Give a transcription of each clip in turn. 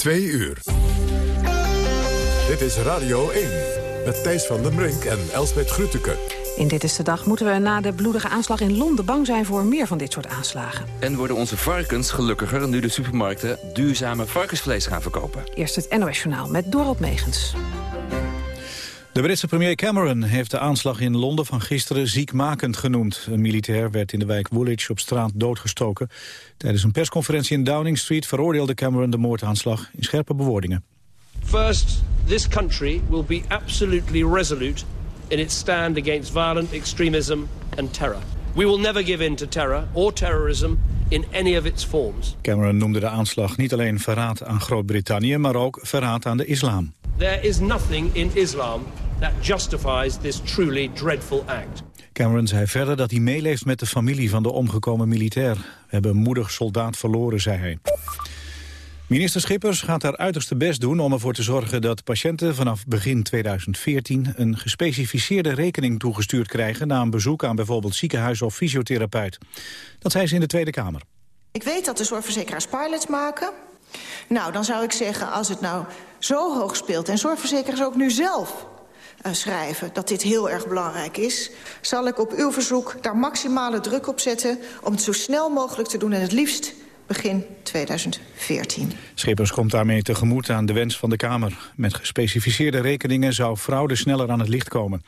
Twee uur. Dit is Radio 1 met Thijs van den Brink en Elsbeth Grütke. In Dit is de Dag moeten we na de bloedige aanslag in Londen... bang zijn voor meer van dit soort aanslagen. En worden onze varkens gelukkiger nu de supermarkten duurzame varkensvlees gaan verkopen. Eerst het NOS Journaal met Dorot Megens. De Britse premier Cameron heeft de aanslag in Londen van gisteren ziekmakend genoemd. Een militair werd in de wijk Woolwich op straat doodgestoken. Tijdens een persconferentie in Downing Street veroordeelde Cameron de moordaanslag in scherpe bewoordingen. First, this country will be absolutely resolute in its stand against violent extremism and terror. We will never give in to terror or terrorism in any of its forms. Cameron noemde de aanslag niet alleen verraad aan Groot-Brittannië, maar ook verraad aan de islam. There is nothing in Islam that justifies this truly dreadful act. Cameron zei verder dat hij meeleeft met de familie van de omgekomen militair. We hebben een moedig soldaat verloren, zei hij. Minister Schippers gaat haar uiterste best doen om ervoor te zorgen dat patiënten vanaf begin 2014 een gespecificeerde rekening toegestuurd krijgen na een bezoek aan bijvoorbeeld ziekenhuis of fysiotherapeut. Dat zei ze in de Tweede Kamer. Ik weet dat de zorgverzekeraars pilots maken. Nou, dan zou ik zeggen, als het nou zo hoog speelt... en zorgverzekeraars ook nu zelf schrijven dat dit heel erg belangrijk is... zal ik op uw verzoek daar maximale druk op zetten... om het zo snel mogelijk te doen en het liefst begin 2014. Schippers komt daarmee tegemoet aan de wens van de Kamer. Met gespecificeerde rekeningen zou fraude sneller aan het licht komen.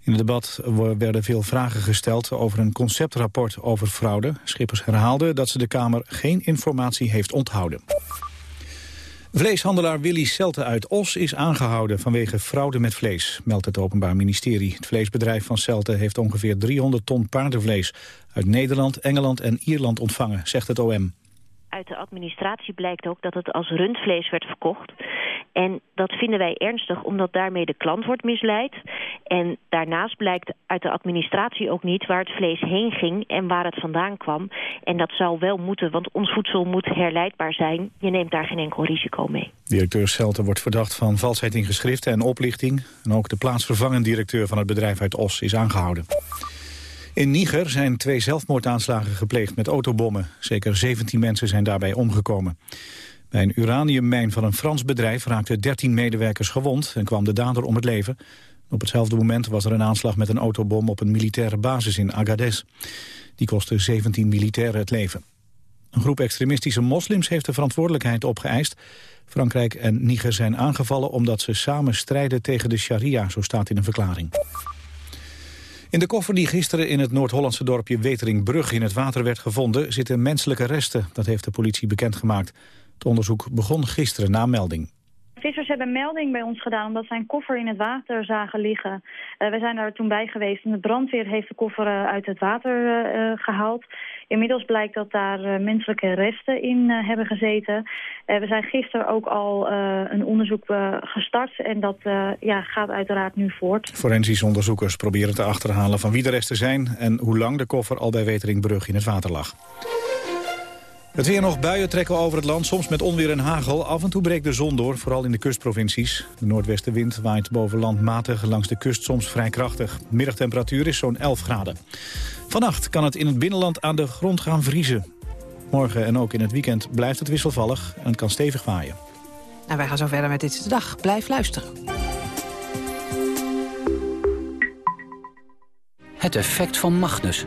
In het debat werden veel vragen gesteld over een conceptrapport over fraude. Schippers herhaalde dat ze de Kamer geen informatie heeft onthouden. Vleeshandelaar Willy Celte uit Os is aangehouden vanwege fraude met vlees, meldt het Openbaar Ministerie. Het vleesbedrijf van Celte heeft ongeveer 300 ton paardenvlees uit Nederland, Engeland en Ierland ontvangen, zegt het OM. Uit de administratie blijkt ook dat het als rundvlees werd verkocht. En dat vinden wij ernstig, omdat daarmee de klant wordt misleid. En daarnaast blijkt uit de administratie ook niet waar het vlees heen ging en waar het vandaan kwam. En dat zou wel moeten, want ons voedsel moet herleidbaar zijn. Je neemt daar geen enkel risico mee. Directeur Selten wordt verdacht van valsheid in geschriften en oplichting. En ook de plaatsvervangend directeur van het bedrijf uit Os is aangehouden. In Niger zijn twee zelfmoordaanslagen gepleegd met autobommen. Zeker 17 mensen zijn daarbij omgekomen. Bij een uraniummijn van een Frans bedrijf raakten 13 medewerkers gewond... en kwam de dader om het leven. Op hetzelfde moment was er een aanslag met een autobom op een militaire basis in Agadez. Die kostte 17 militairen het leven. Een groep extremistische moslims heeft de verantwoordelijkheid opgeëist. Frankrijk en Niger zijn aangevallen omdat ze samen strijden tegen de sharia, zo staat in een verklaring. In de koffer die gisteren in het Noord-Hollandse dorpje Weteringbrug in het water werd gevonden zitten menselijke resten. Dat heeft de politie bekendgemaakt. Het onderzoek begon gisteren na melding. Vissers hebben melding bij ons gedaan omdat zij een koffer in het water zagen liggen. Uh, wij zijn daar toen bij geweest en de brandweer heeft de koffer uh, uit het water uh, gehaald. Inmiddels blijkt dat daar menselijke resten in hebben gezeten. we zijn gisteren ook al een onderzoek gestart en dat ja, gaat uiteraard nu voort. Forensische onderzoekers proberen te achterhalen van wie de resten zijn... en hoe lang de koffer al bij Weteringbrug in het water lag. Het weer nog buien trekken over het land, soms met onweer en hagel. Af en toe breekt de zon door, vooral in de kustprovincies. De noordwestenwind waait boven land matig, langs de kust soms vrij krachtig. Middagtemperatuur is zo'n 11 graden. Vannacht kan het in het binnenland aan de grond gaan vriezen. Morgen en ook in het weekend blijft het wisselvallig en het kan stevig waaien. En wij gaan zo verder met Dit is de Dag. Blijf luisteren. Het effect van Magnus.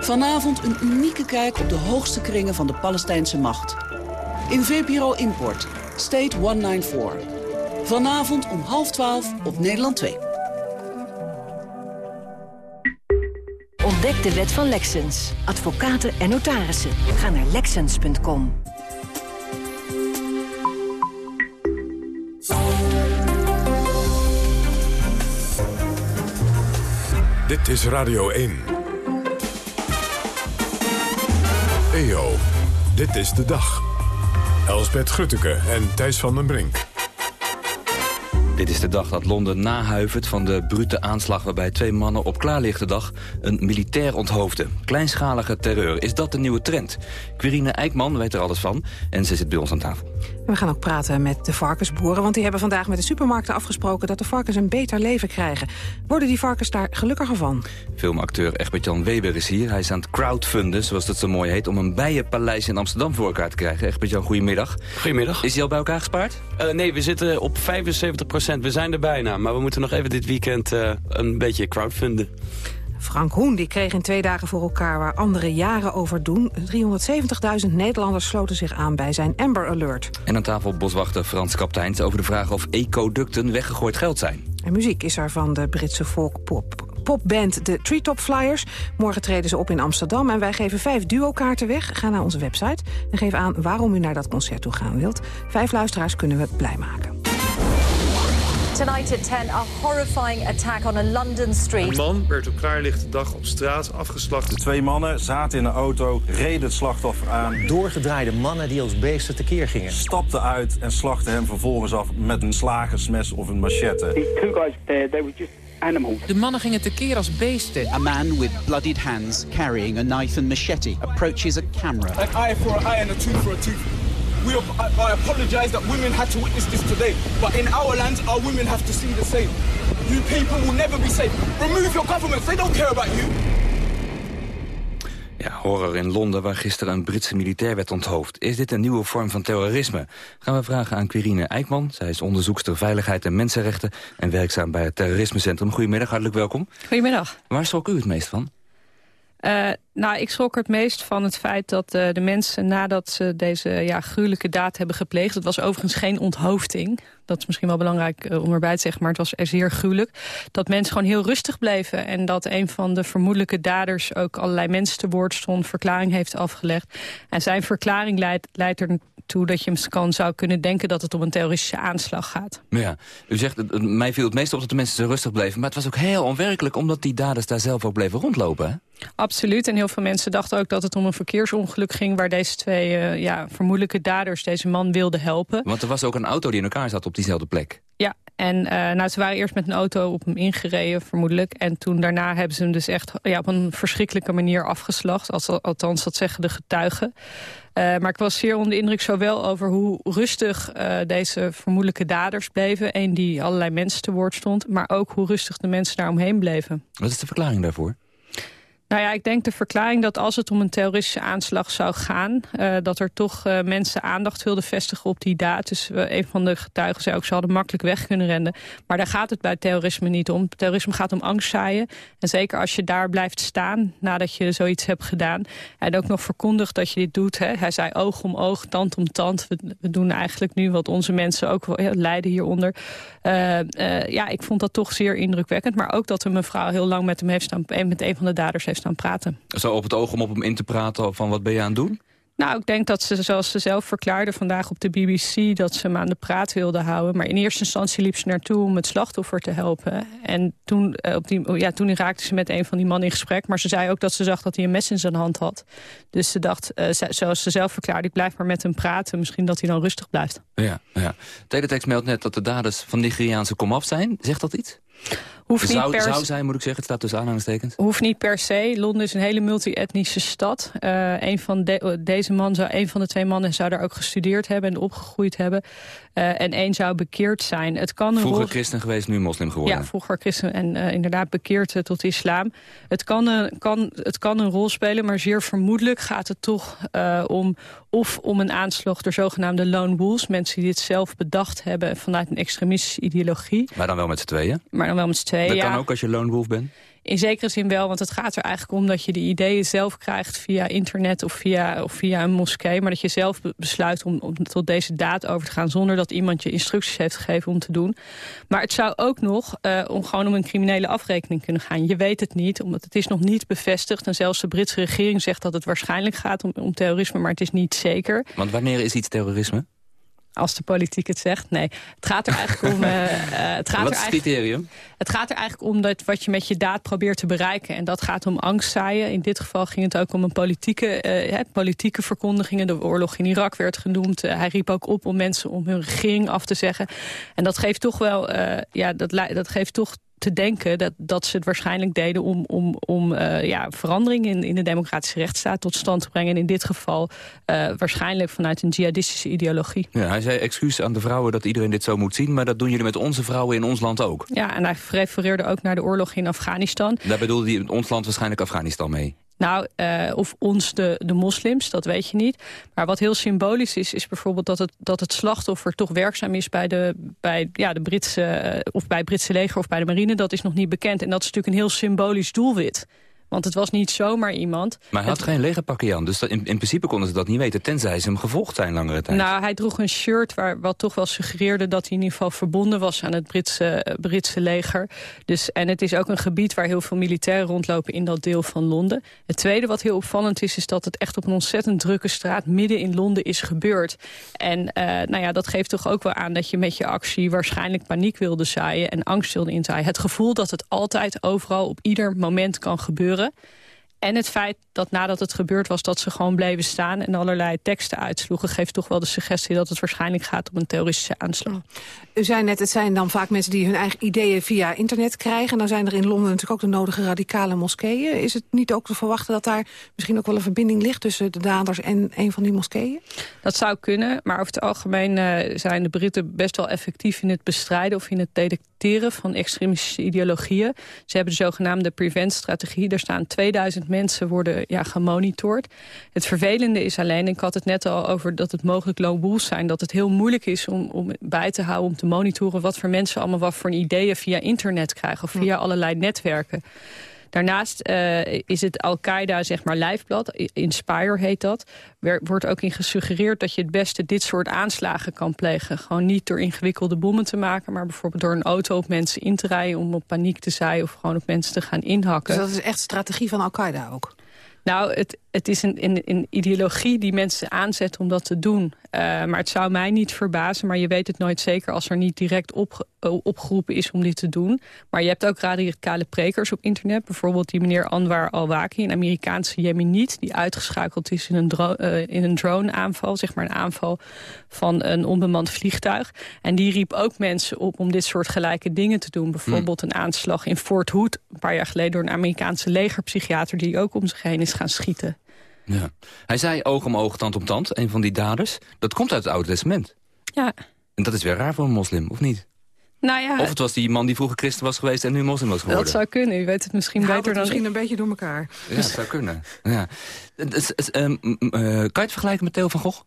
Vanavond een unieke kijk op de hoogste kringen van de Palestijnse macht. In VPRO Import, State 194. Vanavond om half twaalf op Nederland 2. Ontdek de wet van Lexens. Advocaten en notarissen. Ga naar Lexens.com. Dit is Radio 1. Dit is de dag. Elsbet Grutteke en Thijs van den Brink. Dit is de dag dat Londen nahuivert van de brute aanslag... waarbij twee mannen op klaarlichte dag een militair onthoofden. Kleinschalige terreur. Is dat de nieuwe trend? Quirine Eijkman weet er alles van en ze zit bij ons aan tafel. We gaan ook praten met de varkensboeren, want die hebben vandaag met de supermarkten afgesproken dat de varkens een beter leven krijgen. Worden die varkens daar gelukkiger van? Filmacteur Egbert-Jan Weber is hier. Hij is aan het crowdfunden, zoals dat zo mooi heet, om een bijenpaleis in Amsterdam voor elkaar te krijgen. Egbert-Jan, goedemiddag. Goedemiddag. Is hij al bij elkaar gespaard? Uh, nee, we zitten op 75 procent. We zijn er bijna, maar we moeten nog even dit weekend uh, een beetje crowdfunden. Frank Hoen die kreeg in twee dagen voor elkaar waar anderen jaren over doen. 370.000 Nederlanders sloten zich aan bij zijn Amber Alert. En aan tafel boswachter Frans Kapteins over de vraag of ecoducten weggegooid geld zijn. En muziek is er van de Britse folkpop popband de Treetop Flyers. Morgen treden ze op in Amsterdam en wij geven vijf duo-kaarten weg. Ga naar onze website en geef aan waarom u naar dat concert toe gaan wilt. Vijf luisteraars kunnen we blij maken. Tonight at 10, a horrifying attack on a London street. Een man werd op klaarlichte dag op straat afgeslacht. De twee mannen zaten in een auto, reden het slachtoffer aan. Doorgedraaide mannen die als beesten tekeer gingen. Stapten uit en slachten hem vervolgens af met een slagersmes of een machette. These two guys there, they were just animals. De mannen gingen tekeer als beesten. A man with bloodied hands carrying a knife and machete approaches a camera. An eye for an eye and a tooth for a tooth. We, I apologize that women had to witness this today, but in our land, our women have to see the same. You people will never be safe. Remove your governments, they don't care about you. Ja, horror in Londen, waar gisteren een Britse militair werd onthoofd. Is dit een nieuwe vorm van terrorisme? Gaan we vragen aan Quirine Eijkman. Zij is onderzoekster Veiligheid en Mensenrechten... en werkzaam bij het Terrorismecentrum. Goedemiddag, hartelijk welkom. Goedemiddag. Waar schrok u het meest van? Uh, nou, ik schrok het meest van het feit dat uh, de mensen nadat ze deze ja, gruwelijke daad hebben gepleegd... het was overigens geen onthoofding, dat is misschien wel belangrijk uh, om erbij te zeggen... maar het was er zeer gruwelijk, dat mensen gewoon heel rustig bleven... en dat een van de vermoedelijke daders ook allerlei mensen te woord stond... verklaring heeft afgelegd. En zijn verklaring leidt, leidt ertoe dat je kan, zou kunnen denken... dat het om een terroristische aanslag gaat. Ja, u zegt, mij viel het meest op dat de mensen zo rustig bleven... maar het was ook heel onwerkelijk omdat die daders daar zelf ook bleven rondlopen, hè? Absoluut. En heel veel mensen dachten ook dat het om een verkeersongeluk ging... waar deze twee uh, ja, vermoedelijke daders deze man wilden helpen. Want er was ook een auto die in elkaar zat op diezelfde plek. Ja, en uh, nou, ze waren eerst met een auto op hem ingereden, vermoedelijk. En toen daarna hebben ze hem dus echt ja, op een verschrikkelijke manier afgeslacht. Als, althans, dat zeggen de getuigen. Uh, maar ik was zeer onder de indruk zowel over hoe rustig uh, deze vermoedelijke daders bleven. Eén die allerlei mensen te woord stond. Maar ook hoe rustig de mensen daaromheen bleven. Wat is de verklaring daarvoor? Nou ja, ik denk de verklaring dat als het om een terroristische aanslag zou gaan... Uh, dat er toch uh, mensen aandacht wilden vestigen op die daad. Dus uh, een van de getuigen zei ook, ze hadden makkelijk weg kunnen rennen. Maar daar gaat het bij terrorisme niet om. Terrorisme gaat om angst zaaien. En zeker als je daar blijft staan nadat je zoiets hebt gedaan... en ook nog verkondigt dat je dit doet. Hè. Hij zei oog om oog, tand om tand. We, doen eigenlijk nu wat onze mensen ook ja, lijden hieronder. ja, ik vond dat toch zeer indrukwekkend. Maar ook dat een mevrouw heel lang met hem heeft staan... met een van de daders heeft staan praten. Zo op het oog om op hem in te praten van wat ben je aan het doen? Nou, ik denk dat ze, zoals ze zelf verklaarde vandaag op de BBC... dat ze hem aan de praat wilde houden. Maar in eerste instantie liep ze naartoe om het slachtoffer te helpen. En toen, uh, op die, ja, toen raakte ze met een van die mannen in gesprek. Maar ze zei ook dat ze zag dat hij een mes in zijn hand had. Dus ze dacht, uh, zoals ze zelf verklaarde... ik blijf maar met hem praten, misschien dat hij dan rustig blijft. Ja, ja. Teletext meldt net dat de daders van Nigeriaanse komaf zijn. Zegt dat iets? Hoeft niet zou, per... zou zijn, moet ik zeggen. Het staat tussen aanhalingstekens. Hoeft niet per se. Londen is een hele multi-etnische stad. Uh, een van de, deze man zou, een van de twee mannen zou daar ook gestudeerd hebben en opgegroeid hebben. Uh, en één zou bekeerd zijn. Het kan een vroeger rol... christen geweest, nu moslim geworden. Ja, vroeger christen en uh, inderdaad bekeerd tot islam. Het kan, een, kan, het kan een rol spelen, maar zeer vermoedelijk gaat het toch om... of om een aanslag door zogenaamde lone wolves. Mensen die het zelf bedacht hebben vanuit een extremistische ideologie. Maar dan wel met z'n tweeën? Maar dan wel met z'n tweeën, Dat ja. kan ook als je lone wolf bent? In zekere zin wel, want het gaat er eigenlijk om dat je de ideeën zelf krijgt via internet of via, of via een moskee. Maar dat je zelf besluit om, om tot deze daad over te gaan zonder dat iemand je instructies heeft gegeven om te doen. Maar het zou ook nog uh, om gewoon om een criminele afrekening kunnen gaan. Je weet het niet, omdat het is nog niet bevestigd. En zelfs de Britse regering zegt dat het waarschijnlijk gaat om, om terrorisme, maar het is niet zeker. Want wanneer is iets terrorisme? Als de politiek het zegt. Nee, het gaat er eigenlijk om... Uh, het gaat wat is het criterium? Het gaat er eigenlijk om dat wat je met je daad probeert te bereiken. En dat gaat om angstzaaien. In dit geval ging het ook om een politieke, uh, politieke verkondigingen. De oorlog in Irak werd genoemd. hij riep ook op om mensen om hun regering af te zeggen. En dat geeft toch wel... ja, dat, dat geeft toch te denken dat, dat ze het waarschijnlijk deden om, om, om uh, ja, verandering in, in de democratische rechtsstaat tot stand te brengen. En in dit geval uh, waarschijnlijk vanuit een jihadistische ideologie. Ja, hij zei excuus aan de vrouwen dat iedereen dit zo moet zien, maar dat doen jullie met onze vrouwen in ons land ook. Ja, en hij refereerde ook naar de oorlog in Afghanistan. Daar bedoelde hij ons land waarschijnlijk Afghanistan mee. Nou, uh, of ons de, de moslims, dat weet je niet. Maar wat heel symbolisch is, is bijvoorbeeld dat het, dat het slachtoffer toch werkzaam is bij de, bij, ja, de Britse, of bij het Britse leger of bij de marine. Dat is nog niet bekend. En dat is natuurlijk een heel symbolisch doelwit. Want het was niet zomaar iemand. Maar hij had geen legerpakje aan, dus in, in, principe konden ze dat niet weten... tenzij ze hem gevolgd zijn langere tijd. Nou, hij droeg een shirt waar, wat toch wel suggereerde... dat hij in ieder geval verbonden was aan het Britse, eh, Britse leger. Dus, en het is ook een gebied waar heel veel militairen rondlopen... in dat deel van Londen. Het tweede wat heel opvallend is... is dat het echt op een ontzettend drukke straat... midden in Londen is gebeurd. En uh, nou ja, dat geeft toch ook wel aan dat je met je actie... waarschijnlijk paniek wilde zaaien en angst wilde inzaaien. Het gevoel dat het altijd overal op ieder moment kan gebeuren en het feit dat nadat het gebeurd was... dat ze gewoon bleven staan en allerlei teksten uitsloegen... geeft toch wel de suggestie dat het waarschijnlijk gaat om een terroristische aanslag. U zei net, het zijn dan vaak mensen die hun eigen ideeën via internet krijgen. Dan zijn er in Londen natuurlijk ook de nodige radicale moskeeën. Is het niet ook te verwachten dat daar misschien ook wel een verbinding ligt... tussen de daders en een van die moskeeën? Dat zou kunnen, maar over het algemeen uh, zijn de Britten best wel effectief... in het bestrijden of in het detecteren van extremistische ideologieën. Ze hebben de zogenaamde prevent-strategie. Er staan 2000 mensen worden ja, gemonitord. Het vervelende is alleen, ik had het net al over dat het mogelijk low bulls zijn... dat het heel moeilijk is om, om bij te houden, om te monitoren... wat voor mensen allemaal wat voor ideeën via internet krijgen... of via allerlei netwerken. Daarnaast uh, is het Al-Qaeda, zeg maar, lijfblad. Inspire heet dat. Er wordt ook in gesuggereerd dat je het beste dit soort aanslagen kan plegen. Gewoon niet door ingewikkelde bommen te maken... maar bijvoorbeeld door een auto op mensen in te rijden... om op paniek te zaaien of gewoon op mensen te gaan inhakken. Dus dat is echt strategie van Al-Qaeda ook? Nou, het, het is een, een, een, ideologie die mensen aanzet om dat te doen. Uh, maar het zou mij niet verbazen, maar je weet het nooit zeker... als er niet direct op, uh, opgeroepen is om dit te doen. Maar je hebt ook radicale prekers op internet. Bijvoorbeeld die meneer Anwar al-Waki, een Amerikaanse jemeniet... die uitgeschakeld is in een, uh, in een drone-aanval. Zeg maar een aanval van een onbemand vliegtuig. En die riep ook mensen op om dit soort gelijke dingen te doen. Bijvoorbeeld een aanslag in Fort Hood... een paar jaar geleden door een Amerikaanse legerpsychiater... die ook om zich heen is gaan schieten. Ja. Hij zei oog om oog, tand om tand, een van die daders. Dat komt uit het Oude Testament. Ja. En dat is weer raar voor een moslim, of niet? Nou ja, of het was die man die vroeger christen was geweest en nu moslim was geworden. Dat zou kunnen, u weet het misschien beter het dan misschien een beetje door elkaar. Ja, dat zou kunnen. Ja. Um, uh, kan je het vergelijken met Theo van Gogh?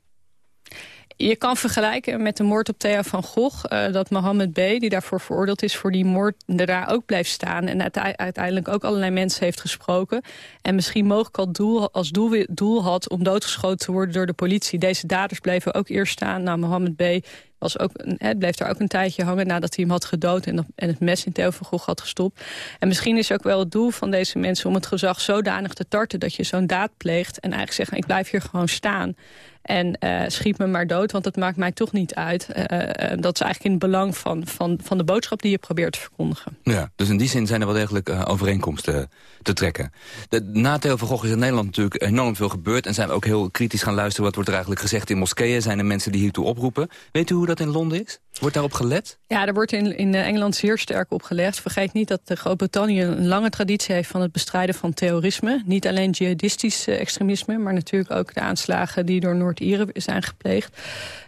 Je kan vergelijken met de moord op Theo van Gogh... Uh, dat Mohammed B., die daarvoor veroordeeld is voor die moord... daar ook blijft staan en uiteindelijk ook allerlei mensen heeft gesproken. En misschien mogelijk al doel, als doel, doel had om doodgeschoten te worden door de politie. Deze daders bleven ook eerst staan. Nou, Mohammed B was ook, het bleef daar ook een tijdje hangen nadat hij hem had gedood en, en het mes in Theo van Gogh had gestopt. En misschien is ook wel het doel van deze mensen om het gezag zodanig te tarten dat je zo'n daad pleegt en eigenlijk zeggen ik blijf hier gewoon staan. En uh, schiet me maar dood, want dat maakt mij toch niet uit. Uh, uh, dat is eigenlijk in het belang van, van, van de boodschap die je probeert te verkondigen. Ja, dus in die zin zijn er wel degelijk overeenkomsten te trekken. De, na Theo van Gogh is in Nederland natuurlijk enorm veel gebeurd... en zijn we ook heel kritisch gaan luisteren wat wordt er eigenlijk gezegd in moskeeën. Zijn er mensen die hiertoe oproepen? Weet u hoe dat in Londen is? Wordt daarop gelet? Ja, er wordt in, in Engeland zeer sterk op gelegd. Vergeet niet dat Groot-Brittannië een lange traditie heeft... van het bestrijden van terrorisme. Niet alleen jihadistisch extremisme... maar natuurlijk ook de aanslagen die door Noord-Ieren zijn gepleegd.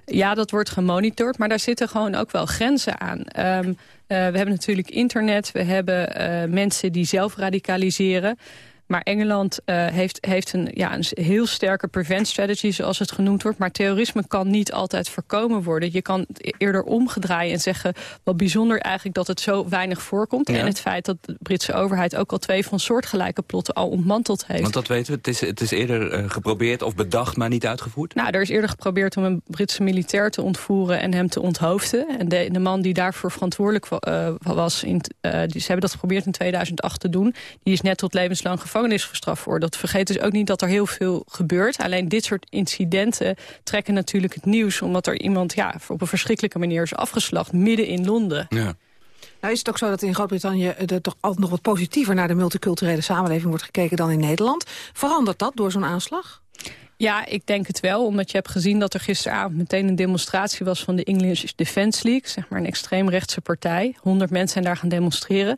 Ja, dat wordt gemonitord, maar daar zitten gewoon ook wel grenzen aan. Uh, we hebben natuurlijk internet, we hebben mensen die zelf radicaliseren... Maar Engeland uh, heeft, heeft een, ja, een heel sterke prevent strategy, zoals het genoemd wordt. Maar terrorisme kan niet altijd voorkomen worden. Je kan eerder omgedraaien en zeggen... wat bijzonder eigenlijk dat het zo weinig voorkomt. Ja. En het feit dat de Britse overheid ook al twee van soortgelijke plotten al ontmanteld heeft. Want dat weten we, het is, het is eerder uh, geprobeerd of bedacht, maar niet uitgevoerd? Nou, er is eerder geprobeerd om een Britse militair te ontvoeren en hem te onthoofden. En de, de man die daarvoor verantwoordelijk uh, was, in, die, ze hebben dat geprobeerd in 2008 te doen. Die is net tot levenslang gevangenisstraf gevangenis gestraft worden. Dat vergeet dus ook niet dat er heel veel gebeurt. Alleen dit soort incidenten trekken natuurlijk het nieuws... omdat er iemand ja, op een verschrikkelijke manier is afgeslacht... midden in Londen. Ja. Nou is het ook zo dat in Groot-Brittannië er toch altijd nog wat positiever naar de multiculturele samenleving wordt gekeken dan in Nederland. Verandert dat door zo'n aanslag? Ja, ik denk het wel, omdat je hebt gezien dat er gisteravond meteen een demonstratie was van de English Defence League, zeg maar een extreemrechtse partij. 100 mensen zijn daar gaan demonstreren.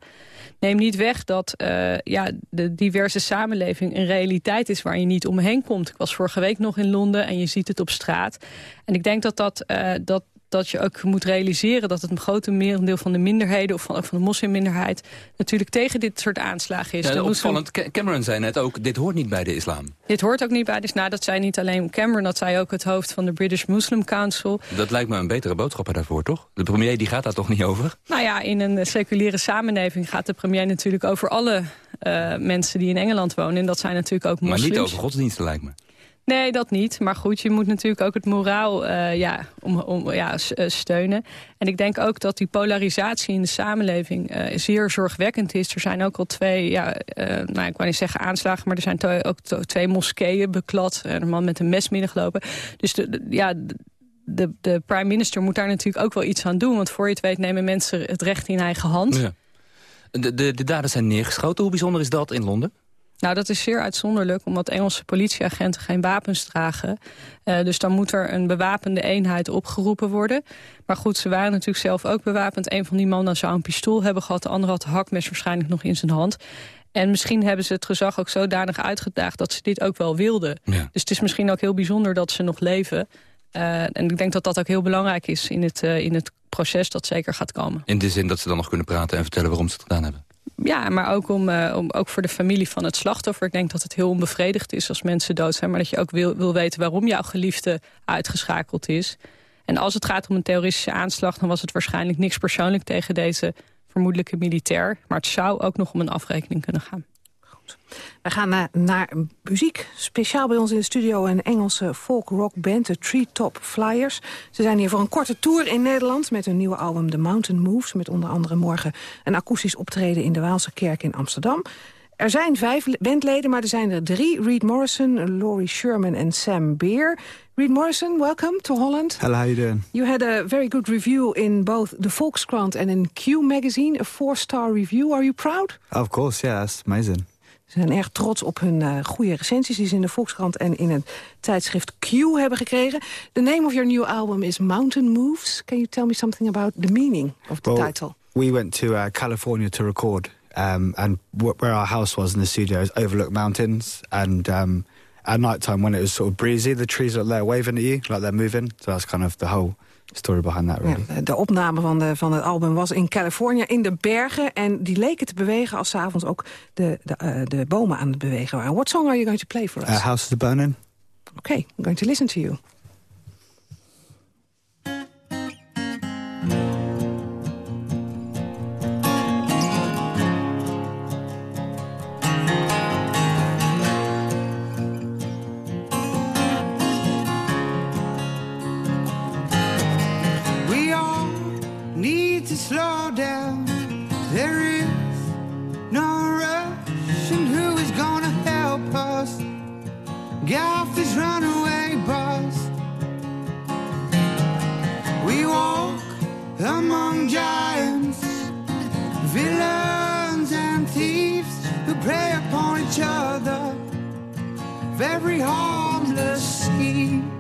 Neem niet weg dat uh, ja, de diverse samenleving een realiteit is waar je niet omheen komt. Ik was vorige week nog in Londen en je ziet het op straat. En ik denk dat dat, uh, dat dat je ook moet realiseren dat het een grote merendeel van de minderheden... of van, ook van de moslimminderheid natuurlijk tegen dit soort aanslagen is. Ja, opvallend, Cameron zei net ook, dit hoort niet bij de islam. Dit hoort ook niet bij de islam. Nou, dat zei niet alleen Cameron, dat zei ook het hoofd van de British Muslim Council. Dat lijkt me een betere boodschap daarvoor, toch? De premier die gaat daar toch niet over? Nou ja, in een seculiere samenleving gaat de premier natuurlijk over alle uh, mensen die in Engeland wonen. En dat zijn natuurlijk ook moslims. Maar niet over godsdiensten, lijkt me. Nee, dat niet. Maar goed, je moet natuurlijk ook het moraal uh, ja, om, om, ja, eh, steunen. En ik denk ook dat die polarisatie in de samenleving uh, zeer zorgwekkend is. Er zijn ook al twee, ja, nou, ik wou niet zeggen aanslagen... maar er zijn ook twee moskeeën beklad. En een man met een mes binnengelopen. Dus de, ja, de, de prime minister moet daar natuurlijk ook wel iets aan doen. Want voor je het weet nemen mensen het recht in eigen hand. Ja. De, de, de daders zijn neergeschoten. Hoe bijzonder is dat in Londen? Nou, dat is zeer uitzonderlijk, omdat Engelse politieagenten geen wapens dragen. Uh, dus dan moet er een bewapende eenheid opgeroepen worden. Maar goed, ze waren natuurlijk zelf ook bewapend. Een van die mannen zou een pistool hebben gehad. De andere had de hakmes waarschijnlijk nog in zijn hand. En misschien hebben ze het gezag ook zodanig uitgedaagd... dat ze dit ook wel wilden. Ja. Dus het is misschien ook heel bijzonder dat ze nog leven. Uh, en ik denk dat dat ook heel belangrijk is in het, uh, in het proces dat zeker gaat komen. In de zin dat ze dan nog kunnen praten en vertellen waarom ze het gedaan hebben? Ja, maar ook, om, uh, om, ook voor de familie van het slachtoffer. Ik denk dat het heel onbevredigd is als mensen dood zijn... maar dat je ook wil, wil weten waarom jouw geliefde uitgeschakeld is. En als het gaat om een terroristische aanslag... dan was het waarschijnlijk niks persoonlijk tegen deze vermoedelijke militair. Maar het zou ook nog om een afrekening kunnen gaan. We gaan naar, naar, muziek. Speciaal bij ons in de studio een Engelse folk-rock band, de Treetop Flyers. Ze zijn hier voor een korte tour in Nederland met hun nieuwe album The Mountain Moves. Met onder andere morgen een akoestisch optreden in de Waalse Kerk in Amsterdam. Er zijn vijf bandleden, maar er zijn er drie. Reed Morrison, Laurie Sherman en Sam Beer. Reed Morrison, welcome to Holland. Hello, how you doing? You had a very good review in both the Volkskrant and in Q magazine. A four-star review. Are you proud? Of course, yeah, that's amazing. Ze zijn erg trots op hun uh, goede recensies die ze in de Volkskrant en in het tijdschrift Q hebben gekregen. The name of your new album is Mountain Moves. Can you tell me something about the meaning of the well, title? We went to uh, California to record um, and where our house was in the studio is overlooked mountains and um, at night time when it was sort of breezy, the trees are there waving at you like they're moving. So that's kind of the whole story behind that. Ja, de opname van, de, van het album was in California, in de bergen. En die leken te bewegen als s'avonds ook de, de, uh, de bomen aan het bewegen waren. What song are you going to play for us? Uh, House of the Burning. Okay, I'm going to listen to you. Slow down. There is no rush, and who is gonna help us get off this runaway bus? We walk among giants, villains, and thieves who prey upon each other. Very harmless scheme.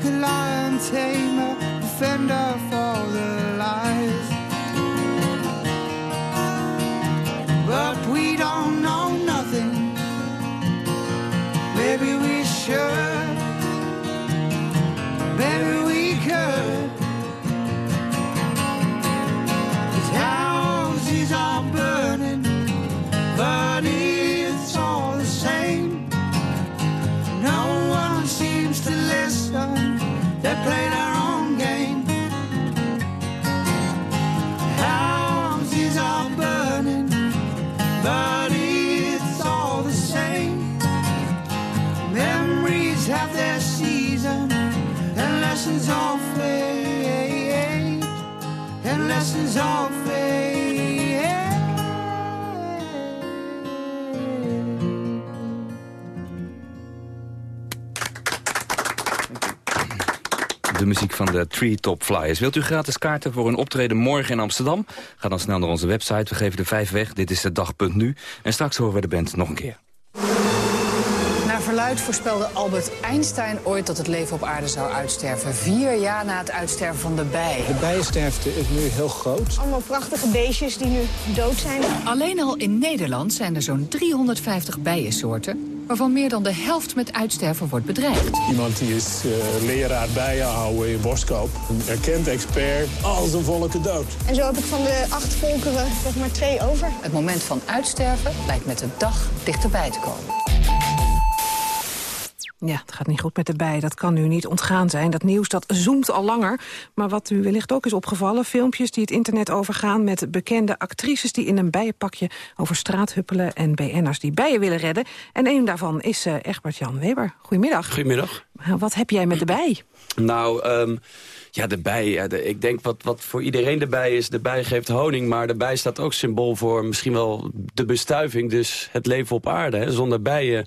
Like a lion tamer, defender muziek van de Tree Top Flyers. Wilt u gratis kaarten voor een optreden morgen in Amsterdam? Ga dan snel naar onze website. We geven de vijf weg. Dit is de dag.nu. En straks horen we de band nog een keer. Naar verluid voorspelde Albert Einstein ooit dat het leven op aarde zou uitsterven. Vier jaar na het uitsterven van de bij. De bijensterfte is nu heel groot. Allemaal prachtige beestjes die nu dood zijn. Alleen al in Nederland zijn er zo'n 350 bijensoorten... waarvan meer dan de helft met uitsterven wordt bedreigd. Iemand die is eh, leraar bijenhouden in Boskoop. Een erkend expert. Al zijn volken dood. En zo heb ik van de acht volkeren nog maar twee over. Het moment van uitsterven lijkt met de dag dichterbij te komen. Ja, het gaat niet goed met de bij. Dat kan u niet ontgaan zijn. Dat nieuws dat zoomt al langer. Maar wat u wellicht ook is opgevallen... filmpjes die het internet overgaan met bekende actrices... die in een bijenpakje over straat huppelen... en BN'ers die bijen willen redden. En een daarvan is uh, Egbert-Jan Weber. Goedemiddag. Goedemiddag. Wat heb jij met de bij? Nou, um, ja, de bij. De, ik denk wat, wat voor iedereen de bij is, de bij geeft honing... maar de bij staat ook symbool voor misschien wel de bestuiving. Dus het leven op aarde. Hè. Zonder bijen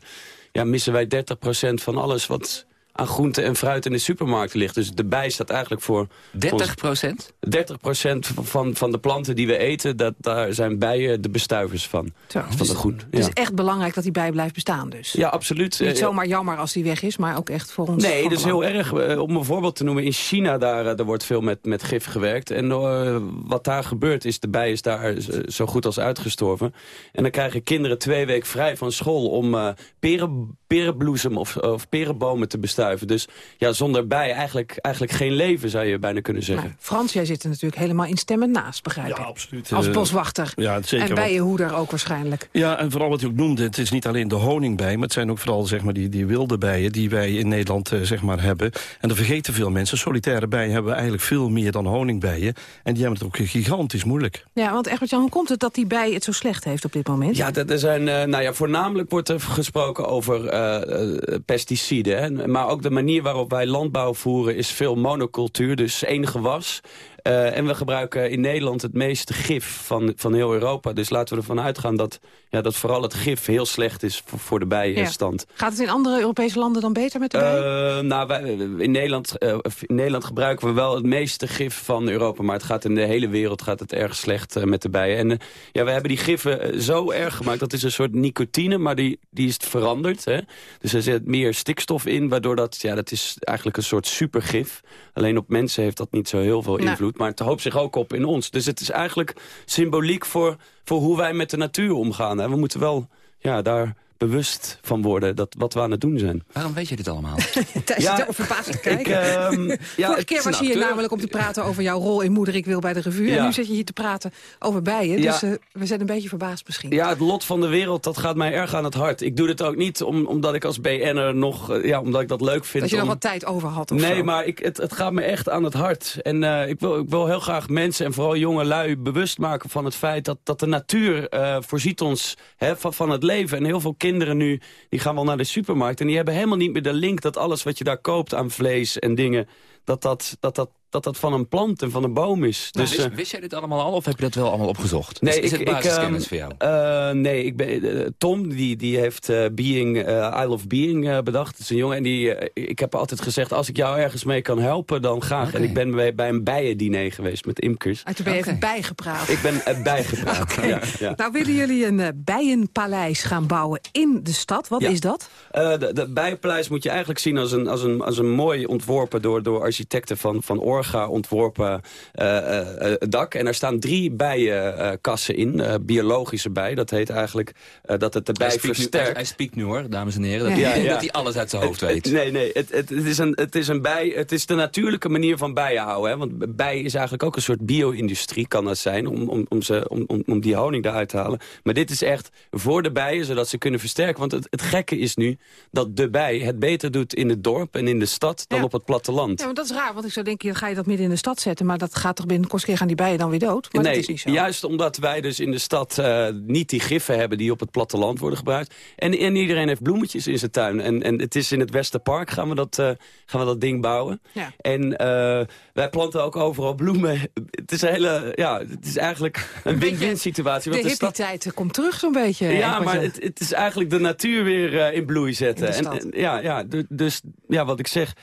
ja, missen wij 30% van alles wat aan groente en fruit in de supermarkten ligt. Dus de bij staat eigenlijk voor... 30 procent? 30 procent van, van de planten die we eten, dat, daar zijn bijen de bestuivers van. Zo, van dus, de groen. Het is echt belangrijk dat die bij blijft bestaan dus? Ja, absoluut. Niet zomaar jammer als die weg is, maar ook echt voor ons. Nee, dat is heel erg. Om een voorbeeld te noemen, in China daar, daar wordt veel met, met gif gewerkt. En uh, wat daar gebeurt is, de bij is daar zo goed als uitgestorven. En dan krijgen kinderen twee weken vrij van school om uh, peren, perenbloesem of, of perenbomen te Dus ja, zonder bij eigenlijk, eigenlijk geen leven, zou je bijna kunnen zeggen. Nou, Frans, jij zit er natuurlijk helemaal in stemmen naast, begrijp ik. Ja, absoluut. Als boswachter. Ja, zeker. En bijenhoeder ook waarschijnlijk. Ja, en vooral wat je ook noemde, het is niet alleen de honingbij... maar het zijn ook vooral zeg maar, die, die wilde bijen die wij in Nederland uh, zeg maar, hebben. En dat vergeten veel mensen. Solitaire bijen hebben we eigenlijk veel meer dan honingbijen. En die hebben het ook gigantisch moeilijk. Ja, want Egbert-Jan, hoe komt het dat die bij het zo slecht heeft op dit moment? Ja, er zijn, uh, nou ja, voornamelijk wordt er gesproken over uh, pesticiden. Hè, maar ook de manier waarop wij landbouw voeren is veel monocultuur, dus één gewas. Uh, en we gebruiken in Nederland het meeste gif van, van heel Europa. Dus laten we ervan uitgaan dat, ja, dat vooral het gif heel slecht is voor, voor de bijenstand. Ja. Gaat het in andere Europese landen dan beter met de bijen? Uh, nou, wij, in, Nederland, uh, in Nederland gebruiken we wel het meeste gif van Europa. Maar het gaat in de hele wereld gaat het erg slecht met de bijen. En ja, we hebben die giffen zo erg gemaakt. Dat is een soort nicotine, maar die, die is veranderd. Hè? Dus er zit meer stikstof in, waardoor dat... Ja, dat is eigenlijk een soort supergif. Alleen op mensen heeft dat niet zo heel veel invloed. Nou maar het hoopt zich ook op in ons. Dus het is eigenlijk symboliek voor, voor hoe wij met de natuur omgaan. Hè. We moeten wel ja, daar bewust van worden dat wat we aan het doen zijn. Waarom weet je dit allemaal? Thijs ja, zit er verbaasd te kijken. Ik, um, ja, Vorige keer was je hier namelijk om te praten over jouw rol in Moeder Ik Wil bij de revue. Ja. En nu zit je hier te praten over bijen. Dus ja. uh, we zijn een beetje verbaasd misschien. Ja, het lot van de wereld, dat gaat mij erg aan het hart. Ik doe dit ook niet om, omdat ik als BN'er nog, uh, ja, omdat ik dat leuk vind. Dat je om... nog wat tijd over had of Nee, zo. maar ik, het, het gaat me echt aan het hart. En uh, ik, wil, ik wil heel graag mensen en vooral jonge lui bewust maken van het feit dat, dat de natuur voorziet ons hè, van, van het leven. En heel veel kinderen nu die gaan wel naar de supermarkt. En die hebben helemaal niet meer de link dat alles wat je daar koopt aan vlees en dingen... dat dat, dat, dat dat dat van een plant en van een boom is. Nou, dus, wist, eh, wist jij dit allemaal al of heb je dat wel allemaal opgezocht? Nee, is, is ik, het ik, basiskennis ehm, voor jou? eh, nee, ik ben, eh, Tom die, die heeft eh, Being, eh I Love Being bedacht. Dat is een jongen en die, ik heb altijd gezegd... als ik jou ergens mee kan helpen, dan graag. En ik ben bij, bij een bijendiner geweest met imkers. Toen ben je even bijgepraat. Ik ben bijgepraat. Ja, ja. Nou willen jullie een bijenpaleis gaan bouwen in de stad. Wat Ja. is dat? Eh, de, de Bijenpaleis moet je eigenlijk zien als een, als een, als een mooi ontworpen... door, door architecten van, van Orga ontworpen eh, eh, eh, dak. En daar staan drie bijenkassen in, eh, biologische bij. Dat heet eigenlijk eh, dat het de bij nu, hij, versterkt. hij spiekt nu hoor, dames en heren. Dat, Ja, hij, ja. dat hij alles uit zijn hoofd Het- weet. het- nee, nee. Het, het, het, is een, het is een bij. Het is de natuurlijke manier van bijen houden. Hè? Want bij is eigenlijk ook een soort bio-industrie, kan dat zijn, om, om, om, ze, om, om, om die honing eruit te halen. Maar dit is echt voor de bijen, zodat ze kunnen versterken. Want het, het gekke is nu dat de bij het beter doet in het dorp en in de stad dan Ja. op het platteland. Ja, dat is raar, want ik zou denken, ga je dat midden in de stad zetten. Maar dat gaat toch binnen korte keer gaan die bijen dan weer dood? Maar nee, dat is niet zo. juist omdat wij dus in de stad eh, niet die giffen hebben die op het platteland worden gebruikt. En, en iedereen heeft bloemetjes in zijn tuin. En, en het is in het Westerpark gaan we dat, eh, gaan we dat ding bouwen. Ja. En eh, wij planten ook overal bloemen. Het is, een hele, ja, het is eigenlijk een win-win situatie. De want de stad- hippie-tijd komt terug zo'n beetje. ja, maar het, het is eigenlijk de natuur weer in bloei zetten. In En, ja, ja, du- dus ja, wat ik zeg.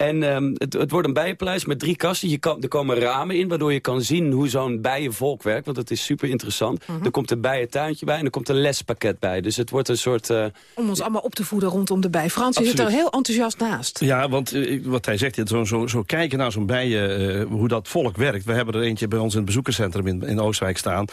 En ehm, het, het wordt een bijenpaleis met drie kasten. Je kan, er komen ramen in, waardoor je kan zien hoe zo'n bijenvolk werkt. Want het is super interessant. Mhm. Er komt een bijentuintje bij en er komt een lespakket bij. Dus het wordt een soort... eh, Om ons allemaal op te voeden rondom de bij. Frans, je zit er heel enthousiast naast. Ja, want eh, wat hij zegt, zo, zo, zo kijken naar zo'n bijen, eh, hoe dat volk werkt. We hebben er eentje bij ons in het bezoekerscentrum in, in Oostwijk staan.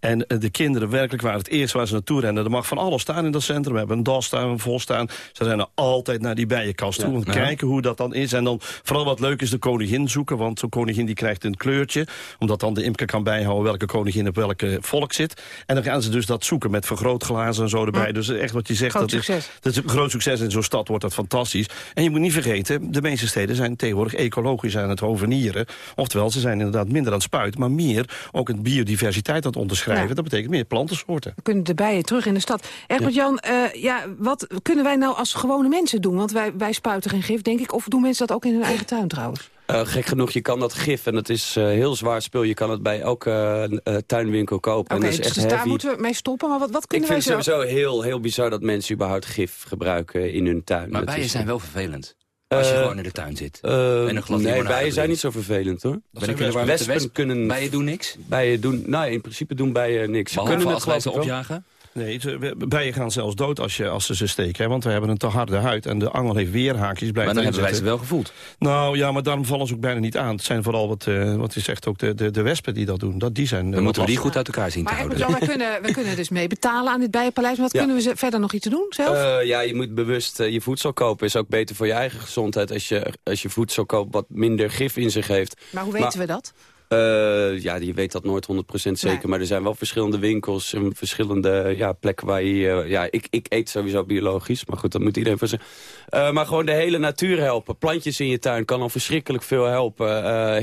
En de kinderen werkelijk waren het eerst waar ze naartoe rennen. Er mag van alles staan in dat centrum. We hebben een das staan, een vol staan. Ze rennen altijd naar die bijenkast toe. Ja. Om te Ja. kijken hoe dat dan is. En dan vooral wat leuk is de koningin zoeken. Want zo'n koningin die krijgt een kleurtje. Omdat dan de imker kan bijhouden welke koningin op welke volk zit. En dan gaan ze dus dat zoeken met vergrootglazen en zo erbij. Dus echt wat je zegt, Groot dat is, succes. dat is een groot succes. In zo'n stad wordt dat fantastisch. En je moet niet vergeten, de meeste steden zijn tegenwoordig ecologisch aan het hovenieren. Oftewel, ze zijn inderdaad minder aan het spuiten, maar meer ook een biodiversiteit aan het onderschrijven. Ja. Dat betekent meer plantensoorten. We kunnen de bijen terug in de stad. Egbert Jan, eh, ja, wat kunnen wij nou als gewone mensen doen? Want wij, wij spuiten geen gif, denk ik. Of doen mensen dat ook in hun eigen tuin trouwens? eh, gek genoeg, je kan dat gif, en het is eh, heel zwaar spul. Je kan het bij elke eh, eh, tuinwinkel kopen. Oké, en dat is dus, echt daar heavy. moeten we mee stoppen. Maar wat, wat Ik kunnen vind wij het zo... sowieso heel, heel bizar dat mensen überhaupt gif gebruiken in hun tuin. Maar Dat bijen is- zijn wel vervelend. Als je gewoon in de tuin zit. En een glas nee, bijen zijn niet zo vervelend hoor. Ben ik Wespen wespen? kunnen... Bijen doen niks? Bijen doen... Nou, in principe doen bijen niks. Ze Behalve kunnen als het wij geloof ze ik wel. opjagen? Nee, ze- we- bijen gaan zelfs dood als, je, als ze ze steken. Hè, want we hebben een te harde huid en de angel heeft weerhaakjes. Blijft Maar dan hebben wij ze wel gevoeld. Nou ja, maar daarom vallen ze ook bijna niet aan. Het zijn vooral wat, eh, wat je zegt ook de, de, de wespen die dat doen. Dat, die zijn, eh, Dan wat moeten we die goed uit elkaar zien te Maar houden. Jan, wij kunnen, wij kunnen dus mee betalen aan dit bijenpaleis. Maar wat Ja. kunnen we ze verder nog iets doen zelf? Eh, ja, je moet bewust eh, je voedsel kopen. Is ook beter voor je eigen gezondheid als je, als je voedsel koopt wat minder gif in zich heeft. maar hoe weten we dat? Eh, ja, je weet dat nooit 100% zeker. Nee. Maar er zijn wel verschillende winkels en verschillende ja, plekken waar je... eh, ja, ik, ik eet sowieso biologisch, maar goed, dat moet iedereen voor zich. Eh, maar gewoon de hele natuur helpen. Plantjes in je tuin kan al verschrikkelijk veel helpen.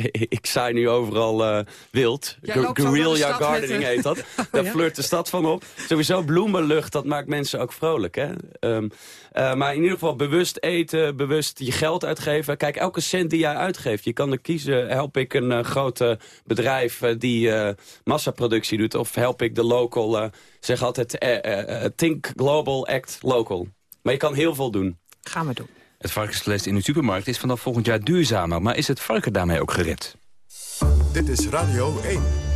Ik zaai nu overal wild. Guerrilla gardening heet dat. Daar ja? flirt de stad van op. Sowieso bloemenlucht, dat maakt mensen ook vrolijk. Hè? Ehm, eh, maar in ieder geval bewust eten, bewust je geld uitgeven. Kijk, elke cent die jij uitgeeft, je kan er kiezen. Help ik een grote bedrijf uh, die uh, massaproductie doet? Of help ik de local, uh, zeg altijd, uh, think global, act local. Maar je kan heel veel doen. Gaan we doen. Het varkensvlees in de supermarkt is vanaf volgend jaar duurzamer. Maar is het varken daarmee ook gered? Dit is Radio 1.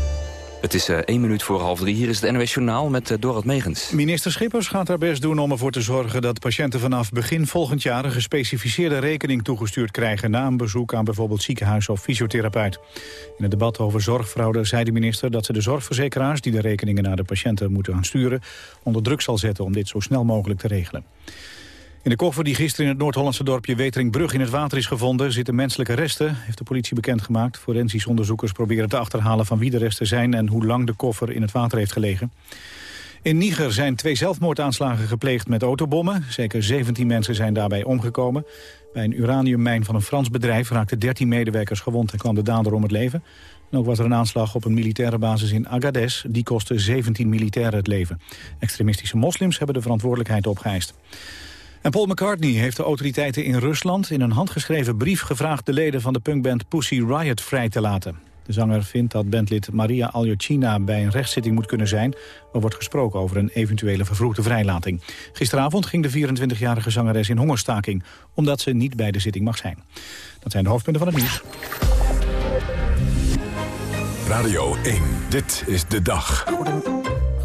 Het is uh, één minuut voor half drie. Hier is het NOS Journaal met uh, Dorot Megens. Minister Schippers gaat haar best doen om ervoor te zorgen... dat patiënten vanaf begin volgend jaar een gespecificeerde rekening toegestuurd krijgen... na een bezoek aan bijvoorbeeld ziekenhuis of fysiotherapeut. In het debat over zorgfraude zei de minister dat ze de zorgverzekeraars... die de rekeningen naar de patiënten moeten gaan sturen... onder druk zal zetten om dit zo snel mogelijk te regelen. In de koffer die gisteren in het Noord-Hollandse dorpje Weteringbrug in het water is gevonden... zitten menselijke resten, heeft de politie bekendgemaakt. Forensisch onderzoekers proberen te achterhalen van wie de resten zijn... en hoe lang de koffer in het water heeft gelegen. In Niger zijn twee zelfmoordaanslagen gepleegd met autobommen. Zeker 17 mensen zijn daarbij omgekomen. Bij een uraniummijn van een Frans bedrijf raakten 13 medewerkers gewond... en kwam de dader om het leven. En ook was er een aanslag op een militaire basis in Agadez. Die kostte 17 militairen het leven. Extremistische moslims hebben de verantwoordelijkheid opgeëist. En Paul McCartney heeft de autoriteiten in Rusland in een handgeschreven brief gevraagd de leden van de punkband Pussy Riot vrij te laten. De zanger vindt dat bandlid Maria Aljocina bij een rechtszitting moet kunnen zijn. Er wordt gesproken over een eventuele vervroegde vrijlating. Gisteravond ging de 24-jarige zangeres in hongerstaking... omdat ze niet bij de zitting mag zijn. Dat zijn de hoofdpunten van het nieuws. Radio 1, dit is de dag.